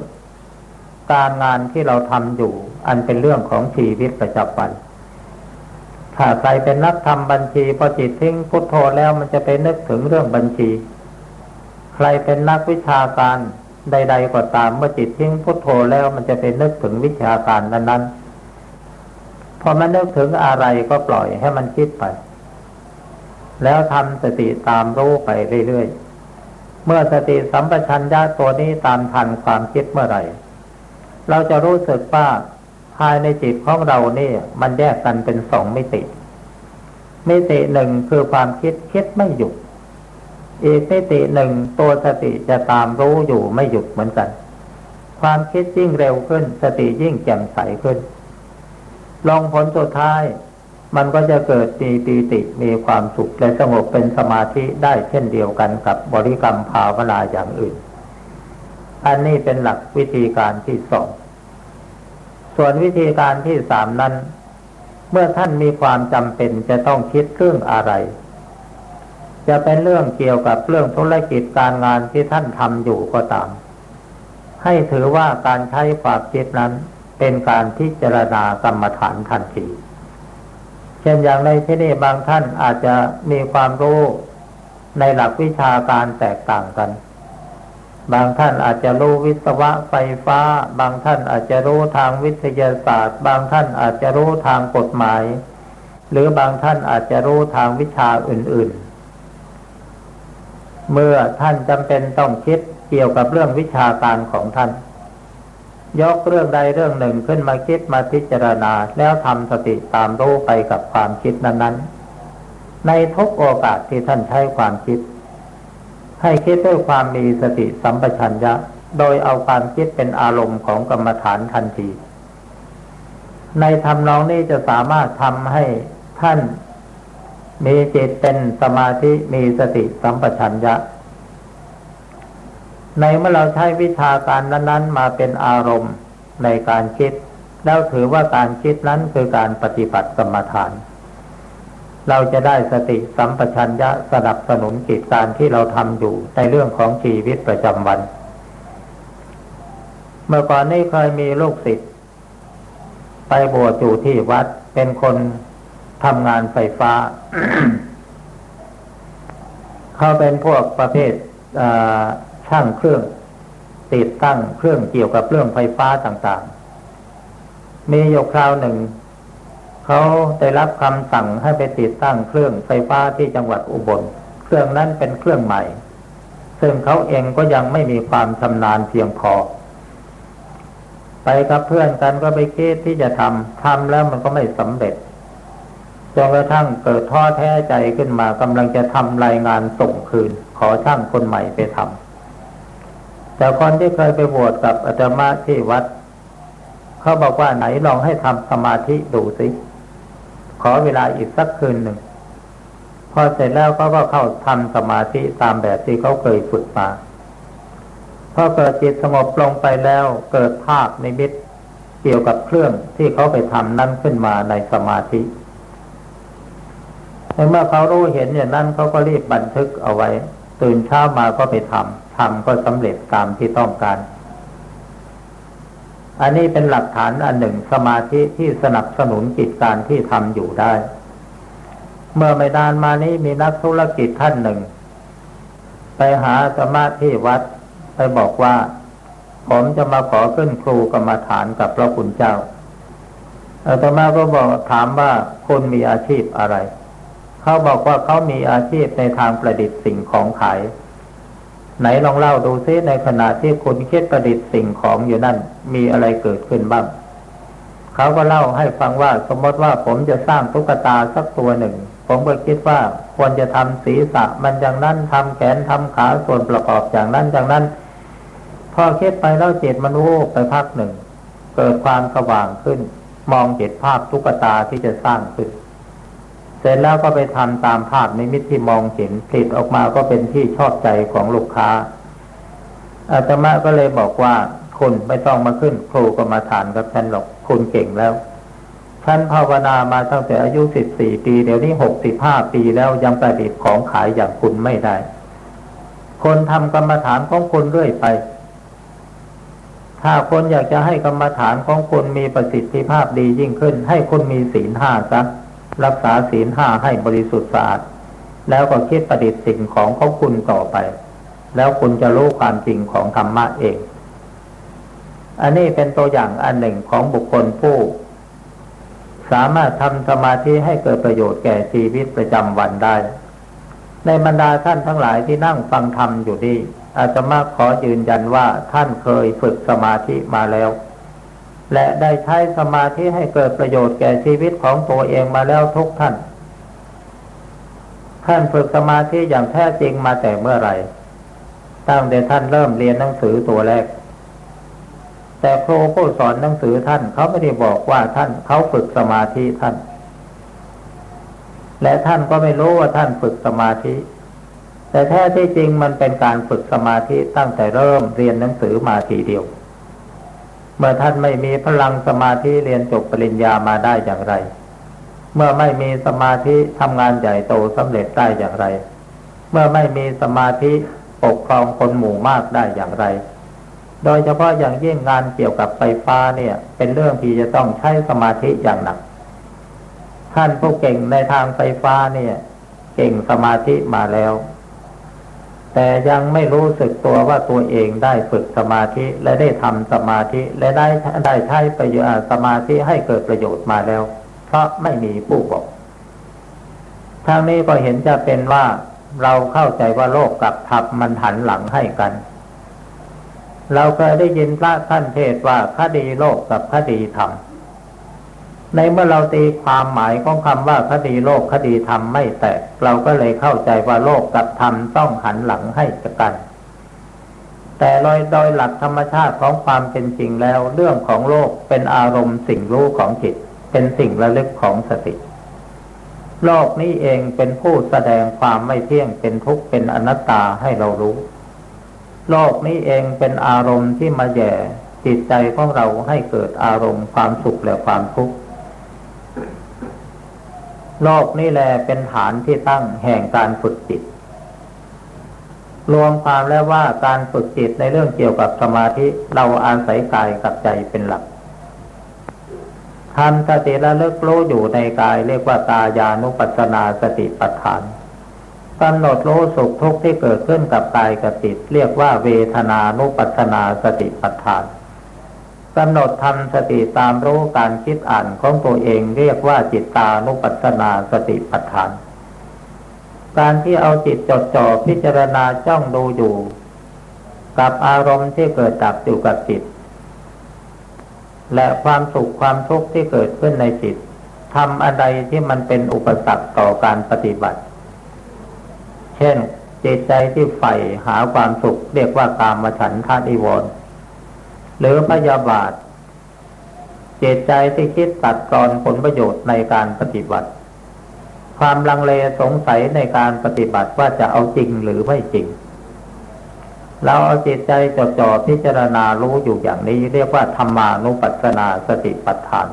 การงานที่เราทำอยู่ อันเป็นเรื่องของชีวิตประจำวัน ถ้าใครเป็นนักทำบัญชีพอจิตทิ้งพุทโธแล้วมันจะไปนึกถึงเรื่องบัญชี ใครเป็นนักวิชาการใด ๆ ก็ตามเมื่อจิตทิ้งพุทโธแล้วมันจะไปนึกถึงวิชาการนั้นๆพอมันนึกถึงอะไรก็ปล่อยให้มันคิดไป แล้วทำสติตามรู้ไปเรื่อยๆ เมื่อสติสัมปชัญญะตัวนี้ตามทันความคิดเมื่อไหร่ เราจะรู้สึกว่า ภายในจิตของเราเนี่ย มันแยกกันเป็นสองมิติ มิติหนึ่งคือความคิดคิดไม่หยุดอีกมิติหนึ่งตัวสติจะตามรู้อยู่ไม่หยุดเหมือนกัน ความคิดยิ่งเร็วขึ้น สติยิ่งแจ่มใสขึ้น ลองผลสุดท้าย มันก็จะเกิดมีปีติมีความสุขและสงบเป็นสมาธิได้เช่นเดียวกันกับบริกรรมภาวนาอย่างอื่น อันนี้เป็นหลักวิธีการที่สอง ส่วนวิธีการที่สามนั้น เมื่อท่านมีความจำเป็นจะต้องคิดเรื่องอะไร จะเป็นเรื่องเกี่ยวกับเรื่องธุรกิจการงานที่ท่านทำอยู่ก็ตาม ให้ถือว่าการใช้ความคิดนั้นเป็นการพิจารณากรรมฐานทันที เช่นอย่างในที่นี้บางท่านอาจจะมีความรู้ในหลักวิชาการแตกต่างกัน บางท่านอาจจะรู้วิศวะไฟฟ้า บางท่านอาจจะรู้ทางวิทยาศาสตร์ บางท่านอาจจะรู้ทางกฎหมาย หรือบางท่านอาจจะรู้ทางวิชาอื่น ๆ เมื่อท่านจำเป็นต้องคิดเกี่ยวกับเรื่องวิชาการของท่าน ยกเรื่องใดเรื่องหนึ่งขึ้นมาคิดมาพิจารณาแล้วทำสติตามรู้ไปกับความคิดนั้น ๆ ในทุกโอกาสที่ท่านใช้ความคิด ให้คิดด้วยความมีสติสัมปชัญญะ โดยเอาความคิดเป็นอารมณ์ของกรรมฐานทันที ในทำนองนี้จะสามารถทำให้ท่านมีจิตเป็นสมาธิมีสติสัมปชัญญะ ในเมื่อเราใช้วิชาการนั้น ๆ มาเป็นอารมณ์ในการคิด แล้วถือว่าการคิดนั้นคือการปฏิบัติกรรมฐาน เราจะได้สติสัมปชัญญะสนับสนุนกิจการที่เราทำอยู่ในเรื่องของชีวิตประจำวัน เมื่อก่อนนี้เคยมีลูกศิษย์ไปบวชอยู่ที่วัดเป็นคนทำงานไฟฟ้า เขาเป็นพวกประเภทช่างเครื่อง ติดตั้งเครื่องเกี่ยวกับเรื่องไฟฟ้าต่างๆ มีอยู่คราวหนึ่ง เขาได้รับคำสั่งให้ไปติดตั้งเครื่องไฟฟ้าที่จังหวัดอุบล เครื่องนั้นเป็นเครื่องใหม่ ซึ่งเขาเองก็ยังไม่มีความชำนาญเพียงพอ ไปกับเพื่อนกันก็ไปคิดที่จะทำทำแล้วมันก็ไม่สำเร็จจนกระทั่งเกิดท้อแท้ใจขึ้นมากำลังจะทำรายงานส่งคืน ขอช่างคนใหม่ไปทำแต่คนที่เคยไปบวชกับอาจารย์ที่วัด เขาบอกว่าไหนลองให้ทำสมาธิดูสิ อเวลาอีกสักคืนหนึ่ง พอเสร็จแล้วเขาก็เข้าทำสมาธิตามแบบที่เขาเคยฝึกมาพอเกิดจิตสงบลงไปแล้วเกิดภาพในมิตเกี่ยวกับเครื่องที่เขาไปทำนั่นขึ้นมาในสมาธิเมื่อเขารู้เห็นอย่างนั้นเขาก็รีบบันทึกเอาไว้ ตื่นเช้ามาก็ไปทำทำก็สำเร็จตามที่ต้องการ อันนี้เป็นหลักฐานอันหนึ่งสมาธิที่สนับสนุนกิจการที่ทำอยู่ได้ เมื่อไม่นานมานี้มีนักธุรกิจท่านหนึ่ง ไปหาสมาธิวัด ไปบอกว่า ผมจะมาขอขึ้นครูกรรมฐานกับพระคุณเจ้าอาตมาก็บอกถามว่าคุณมีอาชีพอะไร เขาบอกว่าเขามีอาชีพในทางประดิษฐ์สิ่งของขาย ไหนลองเล่าดูซิในขณะที่คุณคิดประดิษฐ์สิ่งของอยู่นั่น มีอะไรเกิดขึ้นบ้าง เขาก็เล่าให้ฟังว่าสมมติว่าผมจะสร้างตุ๊กตาสักตัวหนึ่ง ผมก็คิดว่าควรจะทำศีรษะมันอย่างนั้นทำแขนทำขาส่วนประกอบอย่างนั้นอย่างนั้น พอคิดไปแล้วจิตมันวูบไปพักหนึ่ง เกิดความสว่างขึ้น มองเห็นภาพตุ๊กตาที่จะสร้างขึ้น ร็จแล้วก็ไปทำตามภาพในมิตที่มองเห็นผลิตออกมาก็เป็นที่ชอบใจของลูกค้าอาตมาก็เลยบอกว่าคุณไม่ต้องมาขึ้นครูก็มาฐานกับฉันหรอกคุณเก่งแล้วฉันภาวนามาตั้งแต่อายุสิบสี่ปี เดี๋ยวนี้หกสิบห้าปีแล้วยังประดิษฐ์ของขายอย่างคุณไม่ได้ คนทำกรรมฐานของคุณเรื่อยไป ถ้าคนอยากจะให้กรรมฐานของคุณมีประสิทธิภาพดียิ่งขึ้น ให้คุณมีศีลห้าซะ รักษาศีลห้าให้บริสุทธิ์สะอาด แล้วก็คิดประดิษฐ์สิ่งของของคุณต่อไป แล้วคุณจะรู้ความจริงของธรรมะเอง อันนี้เป็นตัวอย่างอันหนึ่งของบุคคลผู้ สามารถทำสมาธิให้เกิดประโยชน์แก่ชีวิตประจำวันได้ ในบรรดาท่านทั้งหลายที่นั่งฟังธรรมอยู่นี่อาตมาขอยืนยันว่าท่านเคยฝึกสมาธิมาแล้ว และได้ใช้สมาธิให้เกิดประโยชน์แก่ชีวิตของตัวเองมาแล้วทุกท่าน ท่านฝึกสมาธิอย่างแท้จริงมาแต่เมื่อไหร่ตั้งแต่ท่านเริ่มเรียนหนังสือตัวแรก แต่ครูผู้สอนหนังสือท่านเขาไม่ได้บอกว่าท่านเขาฝึกสมาธิท่าน และท่านก็ไม่รู้ว่าท่านฝึกสมาธิ แต่แท้ที่จริงมันเป็นการฝึกสมาธิตั้งแต่เริ่มเรียนหนังสือมาทีเดียว เมื่อท่านไม่มีพลังสมาธิเรียนจบปริญญามาได้อย่างไร เมื่อไม่มีสมาธิทำงานใหญ่โตสำเร็จได้อย่างไร เมื่อไม่มีสมาธิปกครองคนหมู่มากได้อย่างไร โดยเฉพาะอย่างยิ่งงานเกี่ยวกับไฟฟ้าเนี่ย เป็นเรื่องที่จะต้องใช้สมาธิอย่างหนัก ท่านผู้เก่งในทางไฟฟ้าเนี่ย เก่งสมาธิมาแล้ว แต่ยังไม่รู้สึกตัวว่าตัวเองได้ฝึกสมาธิและได้ทำสมาธิและได้ได้ใช้ประโยชน์สมาธิให้เกิดประโยชน์มาแล้ว เพราะไม่มีผู้บอกทางนี้ก็เห็นจะเป็นว่าเราเข้าใจว่าโลกกับธรรมมันหันหลังให้กัน เราเคยได้ยินพระท่านเทศว่าคดีโลกกับคดีธรรม ในเมื่อเราตีความหมายของคำว่าคดีโลกคดีธรรมไม่แตก เราก็เลยเข้าใจว่าโลกกับธรรมต้องหันหลังให้กัน แต่โดยโดยหลักธรรมชาติของความเป็นจริงแล้ว เรื่องของโลกเป็นอารมณ์สิ่งรู้ของจิต เป็นสิ่งระลึกของสติ โลกนี้เองเป็นผู้แสดงความไม่เที่ยงเป็นทุกข์เป็นอนัตตาให้เรารู้ โลกนี้เองเป็นอารมณ์ที่มาแย่จิตใจของเราให้เกิดอารมณ์ความสุขและความทุกข์ โลกนี่แหละเป็นฐานที่ตั้งแห่งการฝึกจิต รวมความแล้วว่าการฝึกจิตในเรื่องเกี่ยวกับสมาธิเราอาศัยกายกับใจเป็นหลักทำสติระลึกรู้อยู่ในกายเรียกว่าตายานุปัสสนาสติปัฏฐานกำหนดรู้สุขทุกข์ที่เกิดขึ้นกับกายกับจิต เรียกว่าเวทนานุปัสสนาสติปัฏฐาน กำหนดทำสติตามรู้การคิดอ่านของตัวเองเรียกว่าจิตตานุปัสสนาสติปัฏฐาน การที่เอาจิตจดจ่อพิจารณาจ้องดูอยู่ กับอารมณ์ที่เกิดดับอยู่กับจิต และความสุขความทุกข์ที่เกิดขึ้นในจิตทำอะไรที่มันเป็นอุปสรรคต่อการปฏิบัติ เช่นจิตใจที่ใฝ่หาความสุขเรียกว่ากามฉันทานิวรณ์ หรือพยาบาท เจตใจที่คิดตัดตอนผลประโยชน์ในการปฏิบัติ ความลังเลสงสัยในการปฏิบัติว่าจะเอาจริงหรือไม่จริง เราเอาจิตใจจดจ่อพิจารณารู้อยู่อย่างนี้ เรียกว่าธรรมานุปัสสนาสติปัฏฐาน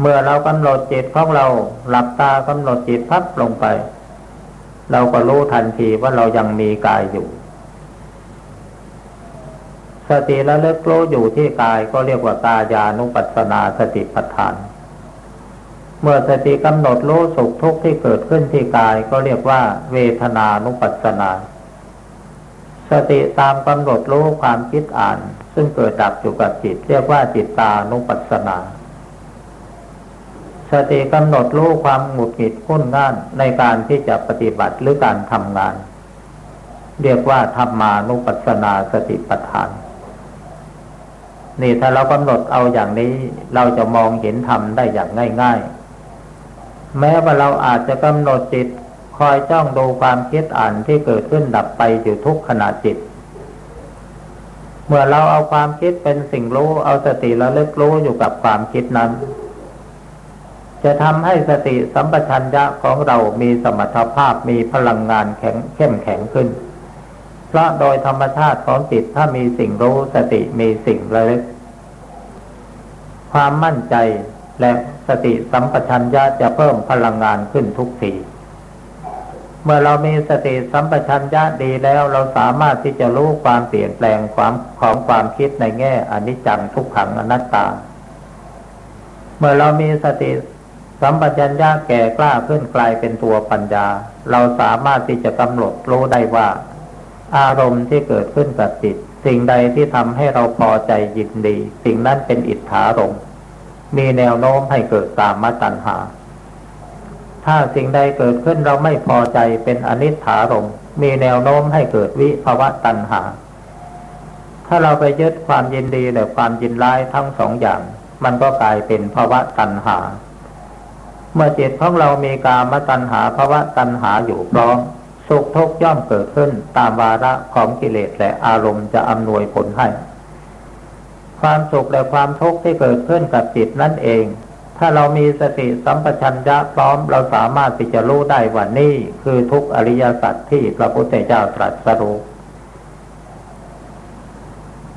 เมื่อเรากำหนดจิตของเราหลับตากำหนดจิตพับลงไป เราก็รู้ทันทีว่าเรายังมีกายอยู่ สติระลึกรู้อยู่ที่กายก็เรียกว่ากายานุปัสสนาสติปัฏฐาน เมื่อสติกำหนดรู้สุขทุกข์ที่เกิดขึ้นที่กายก็เรียกว่า เวทนานุปัสสนา สติตามกำหนดรู้ความคิดอ่าน ซึ่งเกิดดับอยู่กับจิต เรียกว่าจิตตานุปัสสนา สติกำหนดรู้ความหงุดหงิดขุ่นง่านในการที่จะปฏิบัติหรือการทำงาน เรียกว่าธรรมานุปัสสนาสติปัฏฐาน นี่ถ้าเรากำหนดเอาอย่างนี้เราจะมองเห็นธรรมได้อย่างง่าย ๆ แม้ว่าเราอาจจะกำหนดจิตคอยจ้องดูความคิดอ่านที่เกิดขึ้นดับไปอยู่ทุกขณะจิต เมื่อเราเอาความคิดเป็นสิ่งรู้เอาสติระลึกรู้อยู่กับความคิดนั้น จะทำให้สติสัมปชัญญะของเรามีสมรรถภาพมีพลังงานแข็งเข้มแข็งขึ้น เพราะโดยธรรมชาติของจิตถ้ามีสิ่งรู้สติมีสิ่งระลึก ความมั่นใจและสติสัมปชัญญะจะเพิ่มพลังงานขึ้นทุกทีเมื่อเรามีสติสัมปชัญญะดีแล้วเราสามารถที่จะรู้ความเปลี่ยนแปลงความของความคิดในแง่อนิจจังทุกขังอนัตตา เมื่อเรามีสติสัมปชัญญะแก่กล้าขึ้นกลายเป็นตัวปัญญา เราสามารถที่จะกำหนดรู้ได้ว่า อารมณ์ที่เกิดขึ้นกับจิต สิ่งใดที่ทำให้เราพอใจยินดี สิ่งนั้นเป็นอิทธารมมีแนวโน้มให้เกิดตามมาตัญหา ถ้าสิ่งใดเกิดขึ้นเราไม่พอใจเป็นอนิถารมมีแนวโน้มให้เกิดวิภาวะตัณหา ถ้าเราไปยึดความยินดีและความยินร้ายทั้งสองอย่าง มันก็กลายเป็นภาวะตัณหา เมื่อจิตของเรามีกามตัณหาภาวะตัณหาอยู่พร้อม สุขทุกข์ย่อมเกิดขึ้นตามวาระของกิเลสและอารมณ์จะอำนวยผลให้ ความสุขและความทุกข์ที่เกิดขึ้นกับจิตนั่นเอง ถ้าเรามีสติสัมปชัญญะพร้อมเราสามารถที่จะรู้ได้ว่านี่คือทุกอริยสัจที่พระพุทธเจ้าตรัสรู้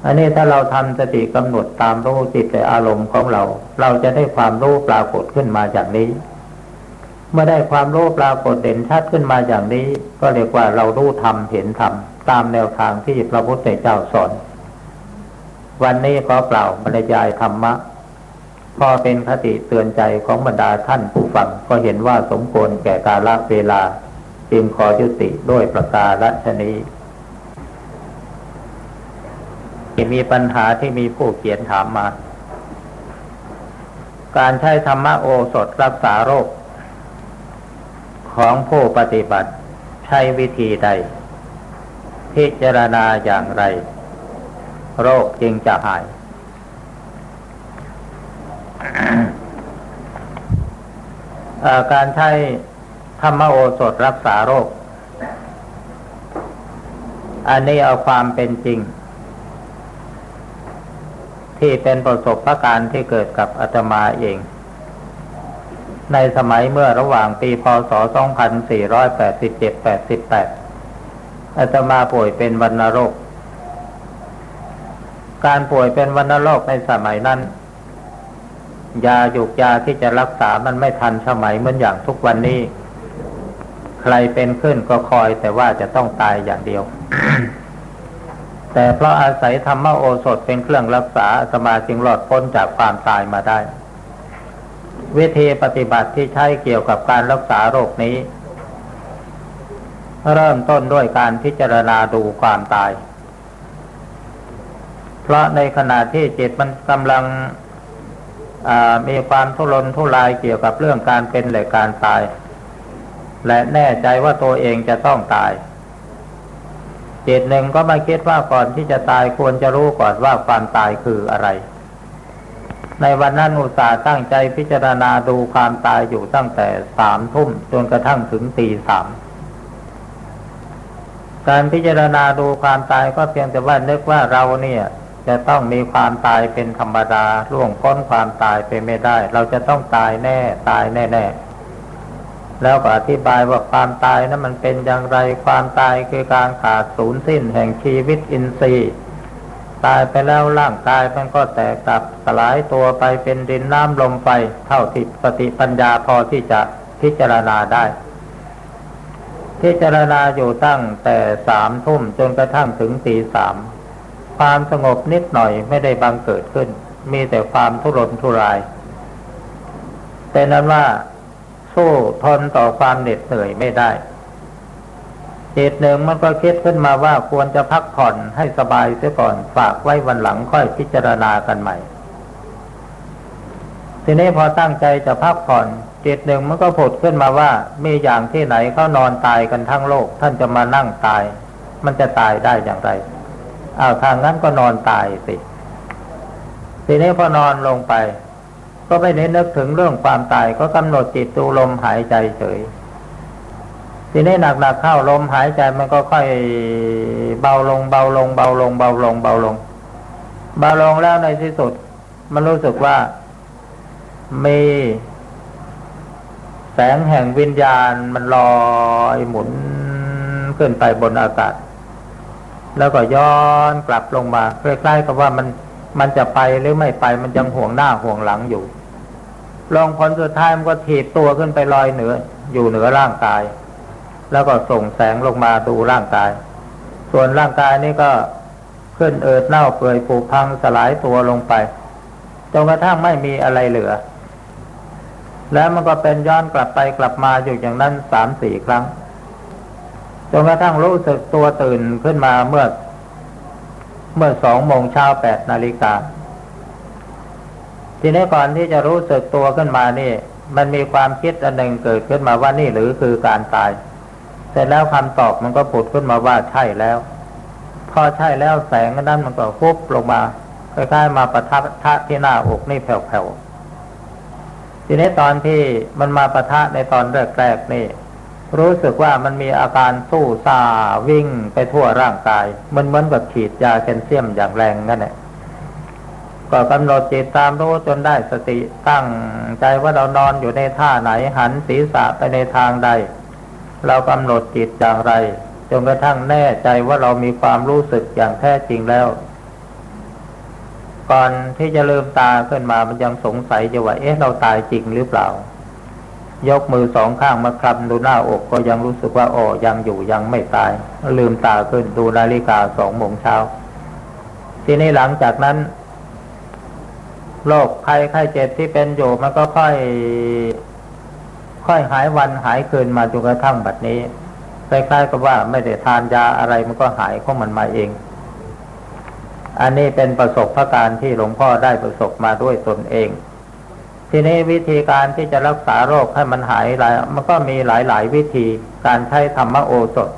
อันนี้ถ้าเราทำสติกำหนดตามรู้จิตและอารมณ์ของเรา เราจะได้ความรู้ปรากฏขึ้นมาอย่างนี้ เมื่อได้ความรู้ปรากฏเด่นชัดขึ้นมาอย่างนี้ ก็เรียกว่าเรารู้ธรรมเห็นธรรมตามแนวทางที่พระพุทธเจ้าสอน วันนี้ขอเปล่าบรรยายธรรมะ พอเป็นคติเตือนใจของบรรดาท่านผู้ฟังก็เห็นว่าสมควรแก่กาลเวลา จึงขอยุติด้วยประกาศชนี้มีปัญหาที่มีผู้เขียนถามมา การใช้ธรรมโอสถรักษาโรค ของผู้ปฏิบัติใช้วิธีใด พิจารณาอย่างไร โรคจึงจะหาย การใช้ธรรมโอสถรักษาโรค อันนี้เอาความเป็นจริง ที่เป็นประสบการณ์ที่เกิดกับอาตมาเอง ในสมัยเมื่อระหว่างปีพศ 2487-88 อาตมาป่วยเป็นวัณโรค การป่วยเป็นวัณโรคในสมัยนั้น ยาหยุกยาที่จะรักษามันไม่ทันสมัยเหมือนอย่างทุกวันนี้ ใครเป็นขึ้นก็คอยแต่ว่าจะต้องตายอย่างเดียว แต่เพราะอาศัยธรรมโอสถเป็นเครื่องรักษาสมาจึงหลอดพ้นจากความตายมาได้ วิธีปฏิบัติที่ใช้เกี่ยวกับการรักษาโรคนี้ เริ่มต้นด้วยการพิจารณาดูความตาย เพราะในขณะที่จิตมันกำลังมีความทุรนทุรายเกี่ยวกับเรื่องการเป็นและการตาย และแน่ใจว่าตัวเองจะต้องตาย จิตหนึ่งก็มาคิดว่าก่อนที่จะตายควรจะรู้ก่อนว่าความตายคืออะไร ในวันนั้นอุตส่าห์ตั้งใจพิจารณาดูความตายอยู่ตั้งแต่สามทุ่มจนกระทั่งถึงตีสามการพิจารณาดูความตายก็เพียงแต่ว่านึกว่าเราเนี่ย จะต้องมีความตายเป็นธรรมดาล่วงพ้นความตายไปไม่ได้ เราจะต้องตายแน่ ตายแน่ๆแล้วก็อธิบายว่าความตายนั้นมันเป็นอย่างไรความตายคือการขาดสูญสิ้นแห่งชีวิตอินทรีย์ ตายไปแล้วร่างกายมันก็แตกตับสลายตัวไปเป็นดินน้ำลมไฟ เท่าที่สติปัญญาพอที่จะพิจารณาได้ พิจารณาอยู่ตั้งแต่สามทุ่มจนกระทั่งถึงตีสามความสงบนิดหน่อยไม่ได้บังเกิดขึ้น มีแต่ความทุรนทุรายแต่นั้นว่าสู้ทนต่อความเหน็ดเหนื่อยไม่ได้ เหตุหนึ่งมันก็คิดขึ้นมาว่าควรจะพักผ่อนให้สบายเสียก่อนฝากไว้วันหลังค่อยพิจารณากันใหม่ ทีนี้พอตั้งใจจะพักผ่อนจิตหนึ่งมันก็ผุดขึ้นมาว่ามีอย่างที่ไหนเขานอนตายกันทั้งโลก ท่านจะมานั่งตาย มันจะตายได้อย่างไรอ้าวทางนั้นก็นอนตายสิทีนี้พอนอนลงไป ก็ไม่ได้นึกถึงเรื่องความตายก็กำหนดจิตดูลมหายใจเฉย ทีนี้หนักๆเข้าลมหายใจมันก็ค่อยเบาลงเบาลง เบาลง เบาลง เบาลง เบาลงแล้วในที่สุด มันรู้สึกว่ามีแสงแห่งวิญญาณมันลอยหมุนขึ้นไปบนอากาศ แล้วก็ย้อนกลับลงมาใกล้ๆกับว่ามันมันจะไปหรือไม่ไปมันยังห่วงหน้าห่วงหลังอยู่ลองผลสุดท้ายมันก็ถีบตัวขึ้นไปลอยเหนือ อยู่เหนือร่างกาย แล้วก็ส่งแสงลงมาดูร่างกาย ส่วนร่างกายนี่ก็ขึ้นเอิดเน่าเปื่อยผุพังสลายตัวลงไปจนกระทั่งไม่มีอะไรเหลือ แล้วมันก็เป็นย้อนกลับไปกลับมาอยู่อย่างนั้นสามสี่ครั้งจนกระทั่งรู้สึกตัวตื่นขึ้นมาเมื่อ เมื่อสองโมงเช้าแปดนาฬิกาทีนี้ก่อนที่จะรู้สึกตัวขึ้นมานี่ มันมีความคิดอันหนึ่งเกิดขึ้นมาว่านี่หรือคือการตาย สร็จแล้วคำตอบมันก็ผุดขึ้นมาว่าใช่แล้ว พอใช่แล้วแสงนั้นมันก็ฟุบลงมาคล้ายๆมาประทับทะที่หน้าอกนี่แผ่วๆทีนี้ตอนที่มันมาประทะในตอนแรกๆนี่ รู้สึกว่ามันมีอาการสู้ซาวิ่งไปทั่วร่างกาย มันเหมือนกับฉีดยาแคลเซียมอย่างแรงนั่นแหละก็กำหนดจิตตามรู้จนได้สติตั้งใจว่าเรานอนอยู่ในท่าไหนหันศีรษะไปในทางใด เรากำหนดจิตอย่างไรจนกระทั่งแน่ใจว่าเรามีความรู้สึกอย่างแท้จริงแล้ว ก่อนที่จะลืมตาขึ้นมามันยังสงสัยจะว่า เอ๊ะเราตายจริงหรือเปล่า ยกมือสองข้างมาคลำดูหน้าอกก็ยังรู้สึกว่าโอ้ยังอยู่ยังไม่ตาย ลืมตาขึ้นดูนาฬิกาสองโมงเช้า ทีนี้หลังจากนั้นโรคภัยไข้เจ็บที่เป็นอยู่มันก็ค่อย ค่อยหายวันหายคืนมาจนกระทั่งบัดนี้คล้ายๆกับว่าไม่ได้ทานยาอะไรมันก็หายของมันมาเอง อันนี้เป็นประสบะการณ์ที่หลวงพ่อได้ประสบมาด้วยตนเอง ทีนี้วิธีการที่จะรักษาโรคให้มันหายหลายมันก็มีหลายๆวิธีการใช้ธรรมโอสถ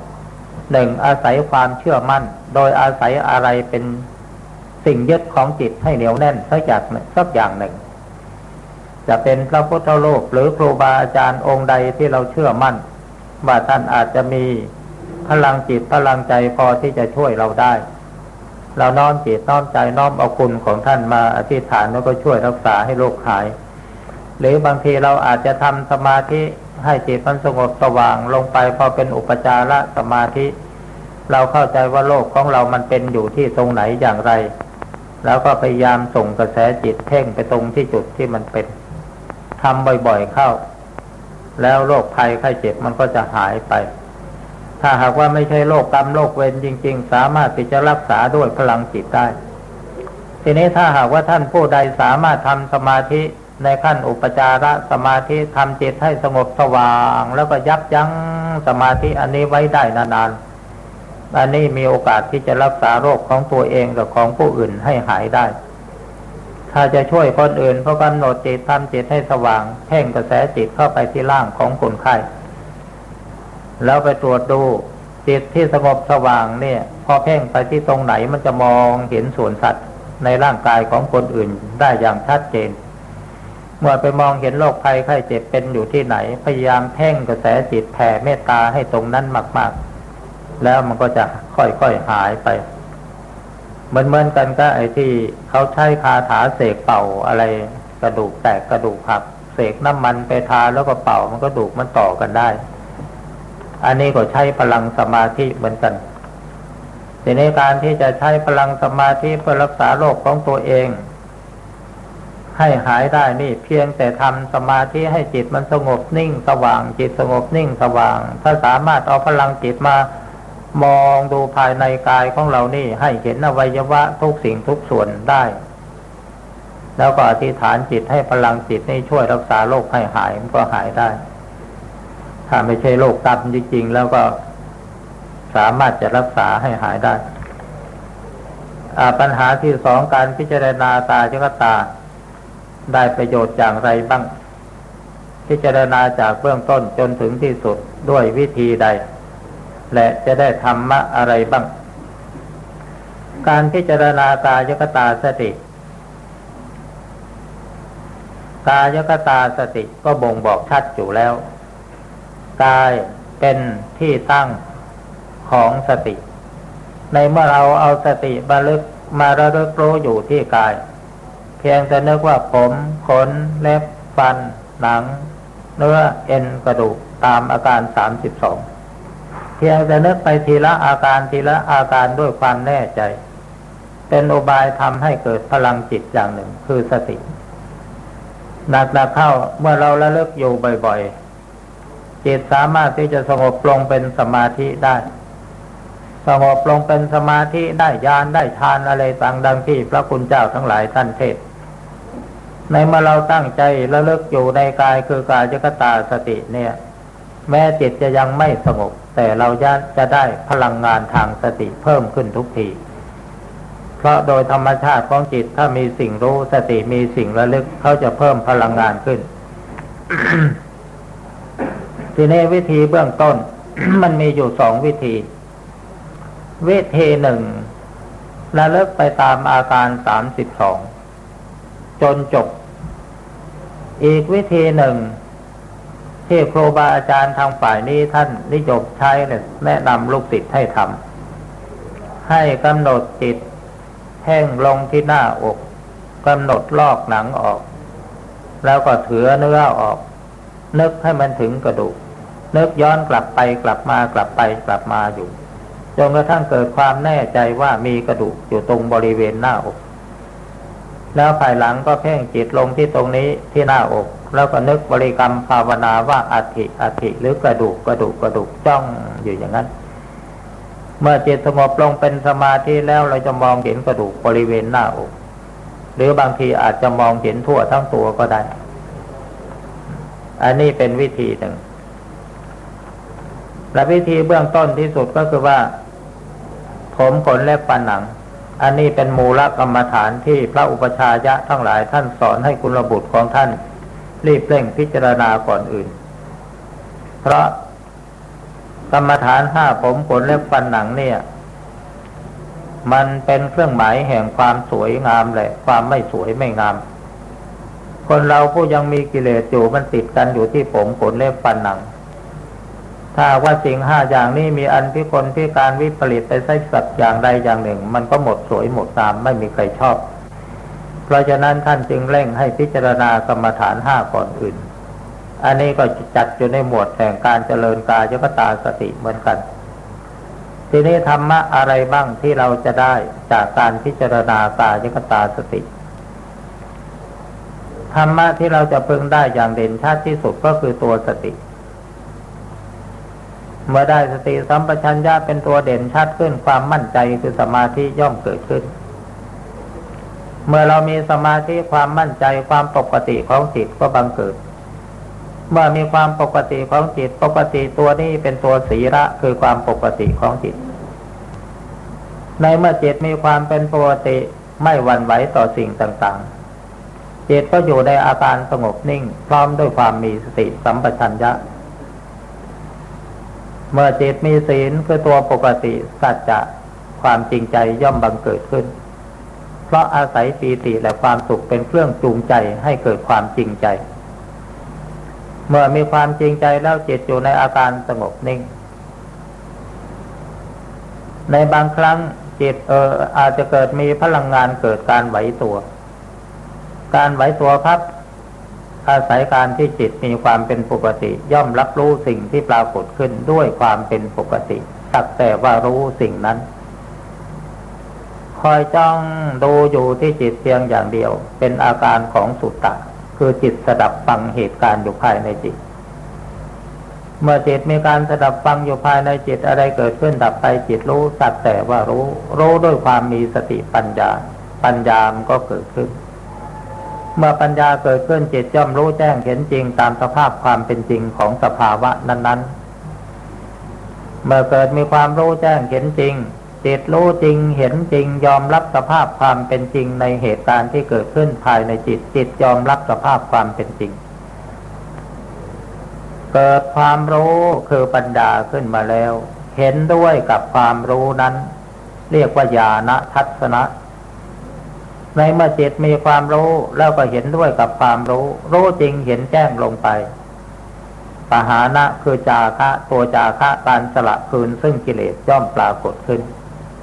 หนึ่งอาศัยความเชื่อมั่น โดยอาศัยอะไรเป็นสิ่งยึดของจิตให้เหนียวแน่นสักอย่างสักอย่างหนึ่ง จะเป็นพระพุทธรูปหรือครูบาอาจารย์องค์ใดที่เราเชื่อมั่น ว่าท่านอาจจะมีพลังจิตพลังใจพอที่จะช่วยเราได้ เราน้อมจิตน้อมใจน้อมเอาคุณของท่านมาอธิษฐานแล้วก็ช่วยรักษาให้โรคหาย หรือบางทีเราอาจจะทำสมาธิให้จิตมันสงบสว่างลงไปพอเป็นอุปจารสมาธิ เราเข้าใจว่าโลกของเรามันเป็นอยู่ที่ตรงไหนอย่างไร แล้วก็พยายามส่งกระแสจิตเพ่งไปตรงที่จุดที่มันเป็น ทำบ่อยๆเข้า แล้วโรคภัยไข้เจ็บมันก็จะหายไป ถ้าหากว่าไม่ใช่โรคกรรมโรคเวรจริง ๆ สามารถที่จะรักษาด้วยพลังจิตได้ ทีนี้ถ้าหากว่าท่านผู้ใดสามารถทำสมาธิในขั้นอุปจารสมาธิทำจิตให้สงบสว่าง แล้วก็ยับยั้งสมาธิอันนี้ไว้ได้นานๆอันนี้มีโอกาสที่จะรักษาโรคของตัวเองกับของผู้อื่นให้หายได้ ถ้าจะช่วยคนอื่นเพราะกำหนดจิตทำจิตให้สว่างเพ่งกระแสจิตเข้าไปที่ร่างของคนไข้แล้วไปตรวจดูจิตที่สงบสว่างเนี่ย พอเพ่งไปที่ตรงไหนมันจะมองเห็นส่วนสัตว์ในร่างกายของคนอื่นได้อย่างชัดเจน เมื่อไปมองเห็นโรคภัยไข้เจ็บเป็นอยู่ที่ไหน พยายามเพ่งกระแสจิตแผ่เมตตาให้ตรงนั้นมาก ๆ แล้วมันก็จะค่อยๆหายไป เหมือนกันก็ไอ้ที่เขาใช้คาถาเสกเป่าอะไรกระดูกแตกกระดูกหักเสกน้ำมันไปทาแล้วก็เป่ามันก็ดูกมันต่อกันได้ อันนี้ก็ใช้พลังสมาธิเหมือนกันทีนี้การที่จะใช้พลังสมาธิเพื่อรักษาโรคของตัวเอง ให้หายได้นี่เพียงแต่ทำสมาธิให้จิตมันสงบนิ่งสว่างจิตสงบนิ่งสว่าง ถ้าสามารถเอาพลังจิตมา มองดูภายในกายของเรานี่ให้เห็นอวัยวะทุกสิ่งทุกส่วนได้ แล้วก็อธิษฐานจิตให้พลังจิตนี่ช่วยรักษาโรคให้หายมันก็หายได้ ถ้าไม่ใช่โรคตับจริงๆแล้วก็สามารถจะรักษาให้หายได้ปัญหาที่สองการพิจารณาตาจักตา ได้ประโยชน์อย่างไรบ้าง พิจารณาจากเบื้องต้นจนถึงที่สุดด้วยวิธีใด และจะได้ธรรมะอะไรบ้าง การพิจารณากายกตาสติ กายกตาสติก็บ่งบอกชัดอยู่แล้ว กายเป็นที่ตั้งของสติ ในเมื่อเราเอาสติมาลึกมาระลึกรู้อยู่ที่กาย เพียงแต่นึกว่าผมขนเล็บฟัน หนัง เนื้อเอ็นกระดูกตามอาการสามสิบสอง เพียงแต่นึกไปทีละอาการทีละอาการด้วยความแน่ใจ เป็นอุบายทำให้เกิดพลังจิตอย่างหนึ่ง คือสติหนักๆเข้าเมื่อเราระเลึกอยู่บ่อยๆ จิตสามารถที่จะสงบลงเป็นสมาธิได้ สงบลงเป็นสมาธิได้ญาณได้ฌานอะไรต่างดังที่พระคุณเจ้าทั้งหลายท่านเทศในเมื่อเราตั้งใจระลึกอยู่ในกายคือกายจกตาสติเนี่ย แม้จิตจะยังไม่สงบ แต่เราจะจะได้พลังงานทางสติเพิ่มขึ้นทุกที เพราะโดยธรรมชาติของจิตถ้ามีสิ่งรู้สติมีสิ่งระลึกเขาจะเพิ่มพลังงานขึ้น ทีนี้วิธีเบื้องต้น มันมีอยู่สองวิธี วิธีหนึ่งระลึกไปตามอาการสามสิบสองจนจบ อีกวิธีหนึ่ง ที่ครูบาอาจารย์ทางฝ่ายนี้ท่านนิยมใช้เนี่ยแนะนำลูกศิษย์ให้ทำให้กำหนดจิตแห้งลงที่หน้าอกกำหนดลอกหนังออก แล้วก็ถือเนื้อออก นึกให้มันถึงกระดูกนึกย้อนกลับไปกลับมากลับไปกลับมาอยู่จนกระทั่งเกิดความแน่ใจว่ามีกระดูกอยู่ตรงบริเวณหน้าอก แล้วภายหลังก็เพ่งจิตลงที่ตรงนี้ที่หน้าอก แล้วก็นึกบริกรรมภาวนาว่าอัฐิอัฐิหรือกระดูกกระดูกกระดูกจ้องอยู่อย่างนั้น เมื่อจิตสงบลงเป็นสมาธิแล้วเราจะมองเห็นกระดูกบริเวณหน้าอก หรือบางทีอาจจะมองเห็นทั่วทั้งตัวก็ได้ อันนี้เป็นวิธีหนึ่งและวิธีเบื้องต้นที่สุดก็คือว่า ผมขนเล็บฟันหนัง อันนี้เป็นมูลกรรมฐานที่พระอุปชายะทั้งหลายท่านสอนให้คุณระบุตรของท่าน รีบเร่งพิจารณาก่อนอื่น เพราะกรรมฐานห้าผมขนเล็บฟันหนังเนี่ย มันเป็นเครื่องหมายแห่งความสวยงามแหละ ความไม่สวยไม่งาม คนเราผู้ยังมีกิเลสอยู่มันติดกันอยู่ที่ผมขนเล็บฟันหนัง ถ้าว่าสิ่งห้าอย่างนี้มีอันพิคนพิการวิปริตไปใช้สักอย่างใดอย่างหนึ่ง มันก็หมดสวยหมดงามไม่มีใครชอบ เพราะฉะนั้นท่านจึงเร่งให้พิจารณากรรมฐานห้าก่อนอื่น อันนี้ก็จัดอยู่ในหมวดแห่งการเจริญกายกตาสติเหมือนกัน ทีนี้ธรรมะอะไรบ้างที่เราจะได้จากการพิจารณากายกตาสติ ธรรมะที่เราจะพึงได้อย่างเด่นชัดที่สุดก็คือตัวสติ เมื่อได้สติสัมปชัญญะเป็นตัวเด่นชัดขึ้นความมั่นใจคือสมาธิย่อมเกิดขึ้น เมื่อเรามีสมาธิความมั่นใจความปกติของจิตก็บังเกิด เมื่อมีความปกติของจิต ปกติตัวนี้เป็นตัวสีระคือความปกติของจิต ในเมื่อจิตมีความเป็นปกติไม่หวั่นไหวต่อสิ่งต่างๆ จิตก็อยู่ในอาการสงบนิ่ง พร้อมด้วยความมีสติสัมปชัญญะ เมื่อจิตมีศีลคือตัวปกติสัจจะความจริงใจย่อมบังเกิดขึ้น เพราะอาศัยปีติและความสุขเป็นเครื่องจูงใจให้เกิดความจริงใจ เมื่อมีความจริงใจแล้วจิตอยู่ในอาการสงบนิ่ง ในบางครั้งจิตเอออาจจะเกิดมีพลังงานเกิดการไหวตัว การไหวตัวครับอาศัยการที่จิตมีความเป็นปกติ ย่อมรับรู้สิ่งที่ปรากฏขึ้นด้วยความเป็นปกติสักแต่ว่ารู้สิ่งนั้น คอยจ้องดูอยู่ที่จิตเพียงอย่างเดียว เป็นอาการของสุตตะ คือจิตสดับฟังเหตุการณ์อยู่ภายในจิต เมื่อจิตมีการสดับฟังอยู่ภายในจิตอะไรเกิดขึ้นดับไปจิตรู้สักแต่ว่ารู้ รู้ด้วยความมีสติปัญญา ปัญญามก็เกิดขึ้น เมื่อปัญญาเกิดขึ้นจิตย่อมรู้แจ้งเห็นจริงตามสภาพความเป็นจริงของสภาวะนั้น ๆ เมื่อเกิดมีความรู้แจ้งเห็นจริง จิตรู้จริงเห็นจริงยอมรับสภาพความเป็นจริงในเหตุการณ์ที่เกิดขึ้นภายในจิตจิตยอมรับสภาพความเป็นจริง เกิดความรู้คือปัญญาขึ้นมาแล้ว เห็นด้วยกับความรู้นั้น เรียกว่าญาณทัศนะในเมื่อจิตมีความรู้แล้วก็เห็นด้วยกับความรู้ รู้จริงเห็นแจ้งลงไปปหานะคือจาคะตัวจาคะการสละคืนซึ่งกิเลสย่อมปรากฏขึ้น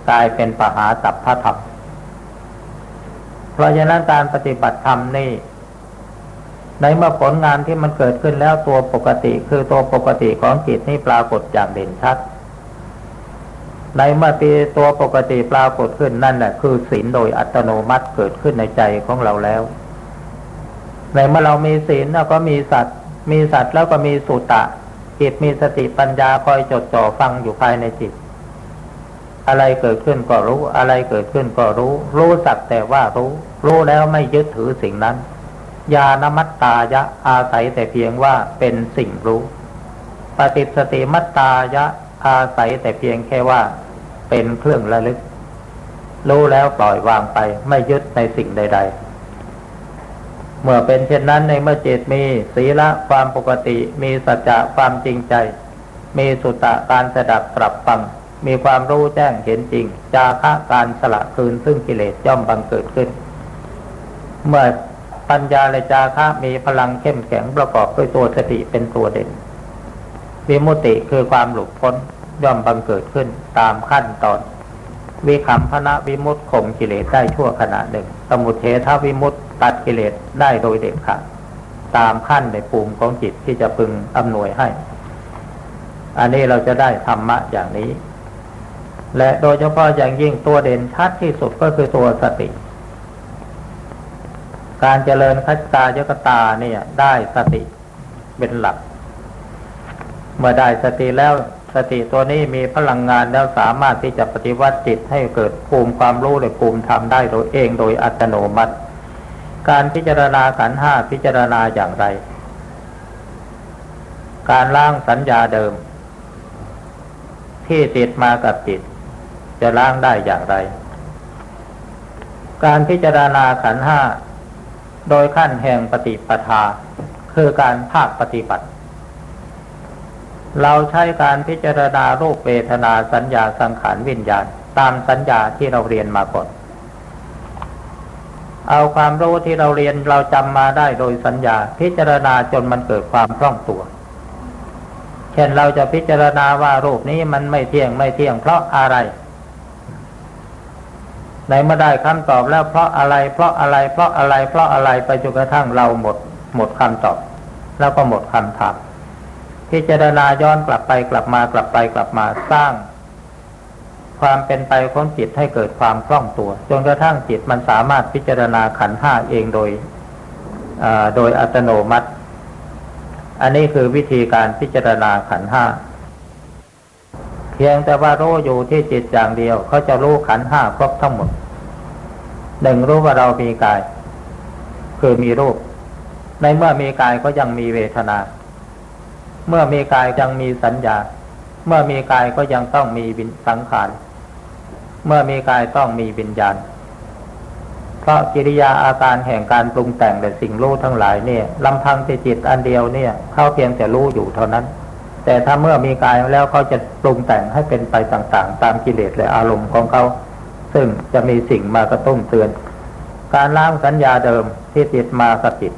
กลายเป็นปหาสัพพธรรม เพราะฉะนั้นการปฏิบัติธรรมนี่ในเมื่อผลงานที่มันเกิดขึ้นแล้วตัวปกติคือตัวปกติของจิตนี่ปรากฏอย่างเด่นชัด ในเมื่อตีตัวปกติปรากฏขึ้นนั่นแหละคือศีลโดยอัตโนมัติเกิดขึ้นในใจของเราแล้ว ในเมื่อเรามีศีลแล้วก็มีสัตว์ มีสัตว์แล้วก็มีสุตตะจิตมีสติปัญญาคอยจดจ่อฟังอยู่ภายในจิต อะไรเกิดขึ้นก็รู้ อะไรเกิดขึ้นก็รู้ รู้สักแต่ว่ารู้ รู้แล้วไม่ยึดถือสิ่งนั้นยานมัตตายะอาศัยแต่เพียงว่าเป็นสิ่งรู้ ปฏิสติมัตตายะอาศัยแต่เพียงแค่ว่า เป็นเครื่องระลึก รู้แล้วปล่อยวางไป ไม่ยึดในสิ่งใด ๆเมื่อเป็นเช่นนั้นในเมื่อจิตมีศีละความปกติ มีสัจจะความจริงใจ มีสุตตะการสดับปรับฟัง มีความรู้แจ้งเห็นจริง จาคะการสละคืนซึ่งกิเลสย่อมบังเกิดขึ้น เมื่อปัญญาและจาคะมีพลังเข้มแข็งประกอบด้วยตัวสติเป็นตัวเด่นวิมุติคือความหลุดพ้นย่อมบังเกิดขึ้นตามขั้นตอน วิคัมพนะวิมุตข่มกิเลสได้ชั่วขณะหนึ่ง สมุทเททวิมุตตัดกิเลสได้โดยเด็ดขาดตามขั้นในภูมิของจิตที่จะพึงอำนวยให้ อันนี้เราจะได้ธรรมะอย่างนี้ และโดยเฉพาะอย่างยิ่งตัวเด่นชัดที่สุดก็คือตัวสติ การเจริญคัจตายกตาเนี่ยได้สติเป็นหลัก เมื่อได้สติแล้วสติตัวนี้มีพลังงานแล้วสามารถที่จะปฏิวัติจิตให้เกิดภูมิความรู้หรือภูมิธรรมได้โดยเองโดยอัตโนมัติ การพิจารณาขันห้าพิจารณาอย่างไร การล้างสัญญาเดิม ที่ติดมากับจิต จะล้างได้อย่างไร การพิจารณาขันห้าโดยขั้นแห่งปฏิปทา คือการภาคปฏิบัติ เราใช้การพิจารณารูปเวทนาสัญญาสังขารวิญญาณ ตามสัญญาที่เราเรียนมาก่อน เอาความรู้ที่เราเรียนเราจำมาได้โดยสัญญาพิจารณาจนมันเกิดความคล่องตัว เช่นเราจะพิจารณาว่ารูปนี้มันไม่เที่ยงไม่เที่ยงเพราะอะไร ในเมื่อได้คำตอบแล้วเพราะอะไร เพราะอะไร เพราะอะไร เพราะอะไรไปจนกระทั่งเราหมด หมดคำตอบ แล้วก็หมดคำถามพิจารณาย้อนกลับไปกลับมากลับไปกลับมาสร้าง ความเป็นไปของจิตให้เกิดความคล่องตัว จนกระทั่งจิตมันสามารถพิจารณาขันห้าเองโดยโดยอัตโนมัติ อันนี้คือวิธีการพิจารณาขันห้า เพียงแต่ว่ารู้อยู่ที่จิตอย่างเดียว เขาจะรู้ขันห้าครบทั้งหมดหนึ่งรู้ว่าเรามีกาย คือมีรูป ในเมื่อมีกายก็ยังมีเวทนา เมื่อมีกายยังมีสัญญา เมื่อมีกายก็ยังต้องมีวินสังขารเมื่อมีกายต้องมีวิญญาณ เพราะกิริยาอาการแห่งการปรุงแต่งและสิ่งรู้ทั้งหลายเนี่ยลำพังจิตอันเดียวเนี่ย เขาเพียงแต่รู้อยู่เท่านั้น แต่ถ้าเมื่อมีกายแล้วเขาจะปรุงแต่งให้เป็นไปต่างๆ ตามกิเลสและอารมณ์ของเขา ซึ่งจะมีสิ่งมากระตุ้นเตือน การล้างสัญญาเดิมที่ติดมากับจิต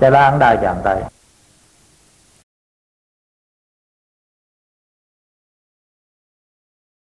จะล้างได้อย่างไร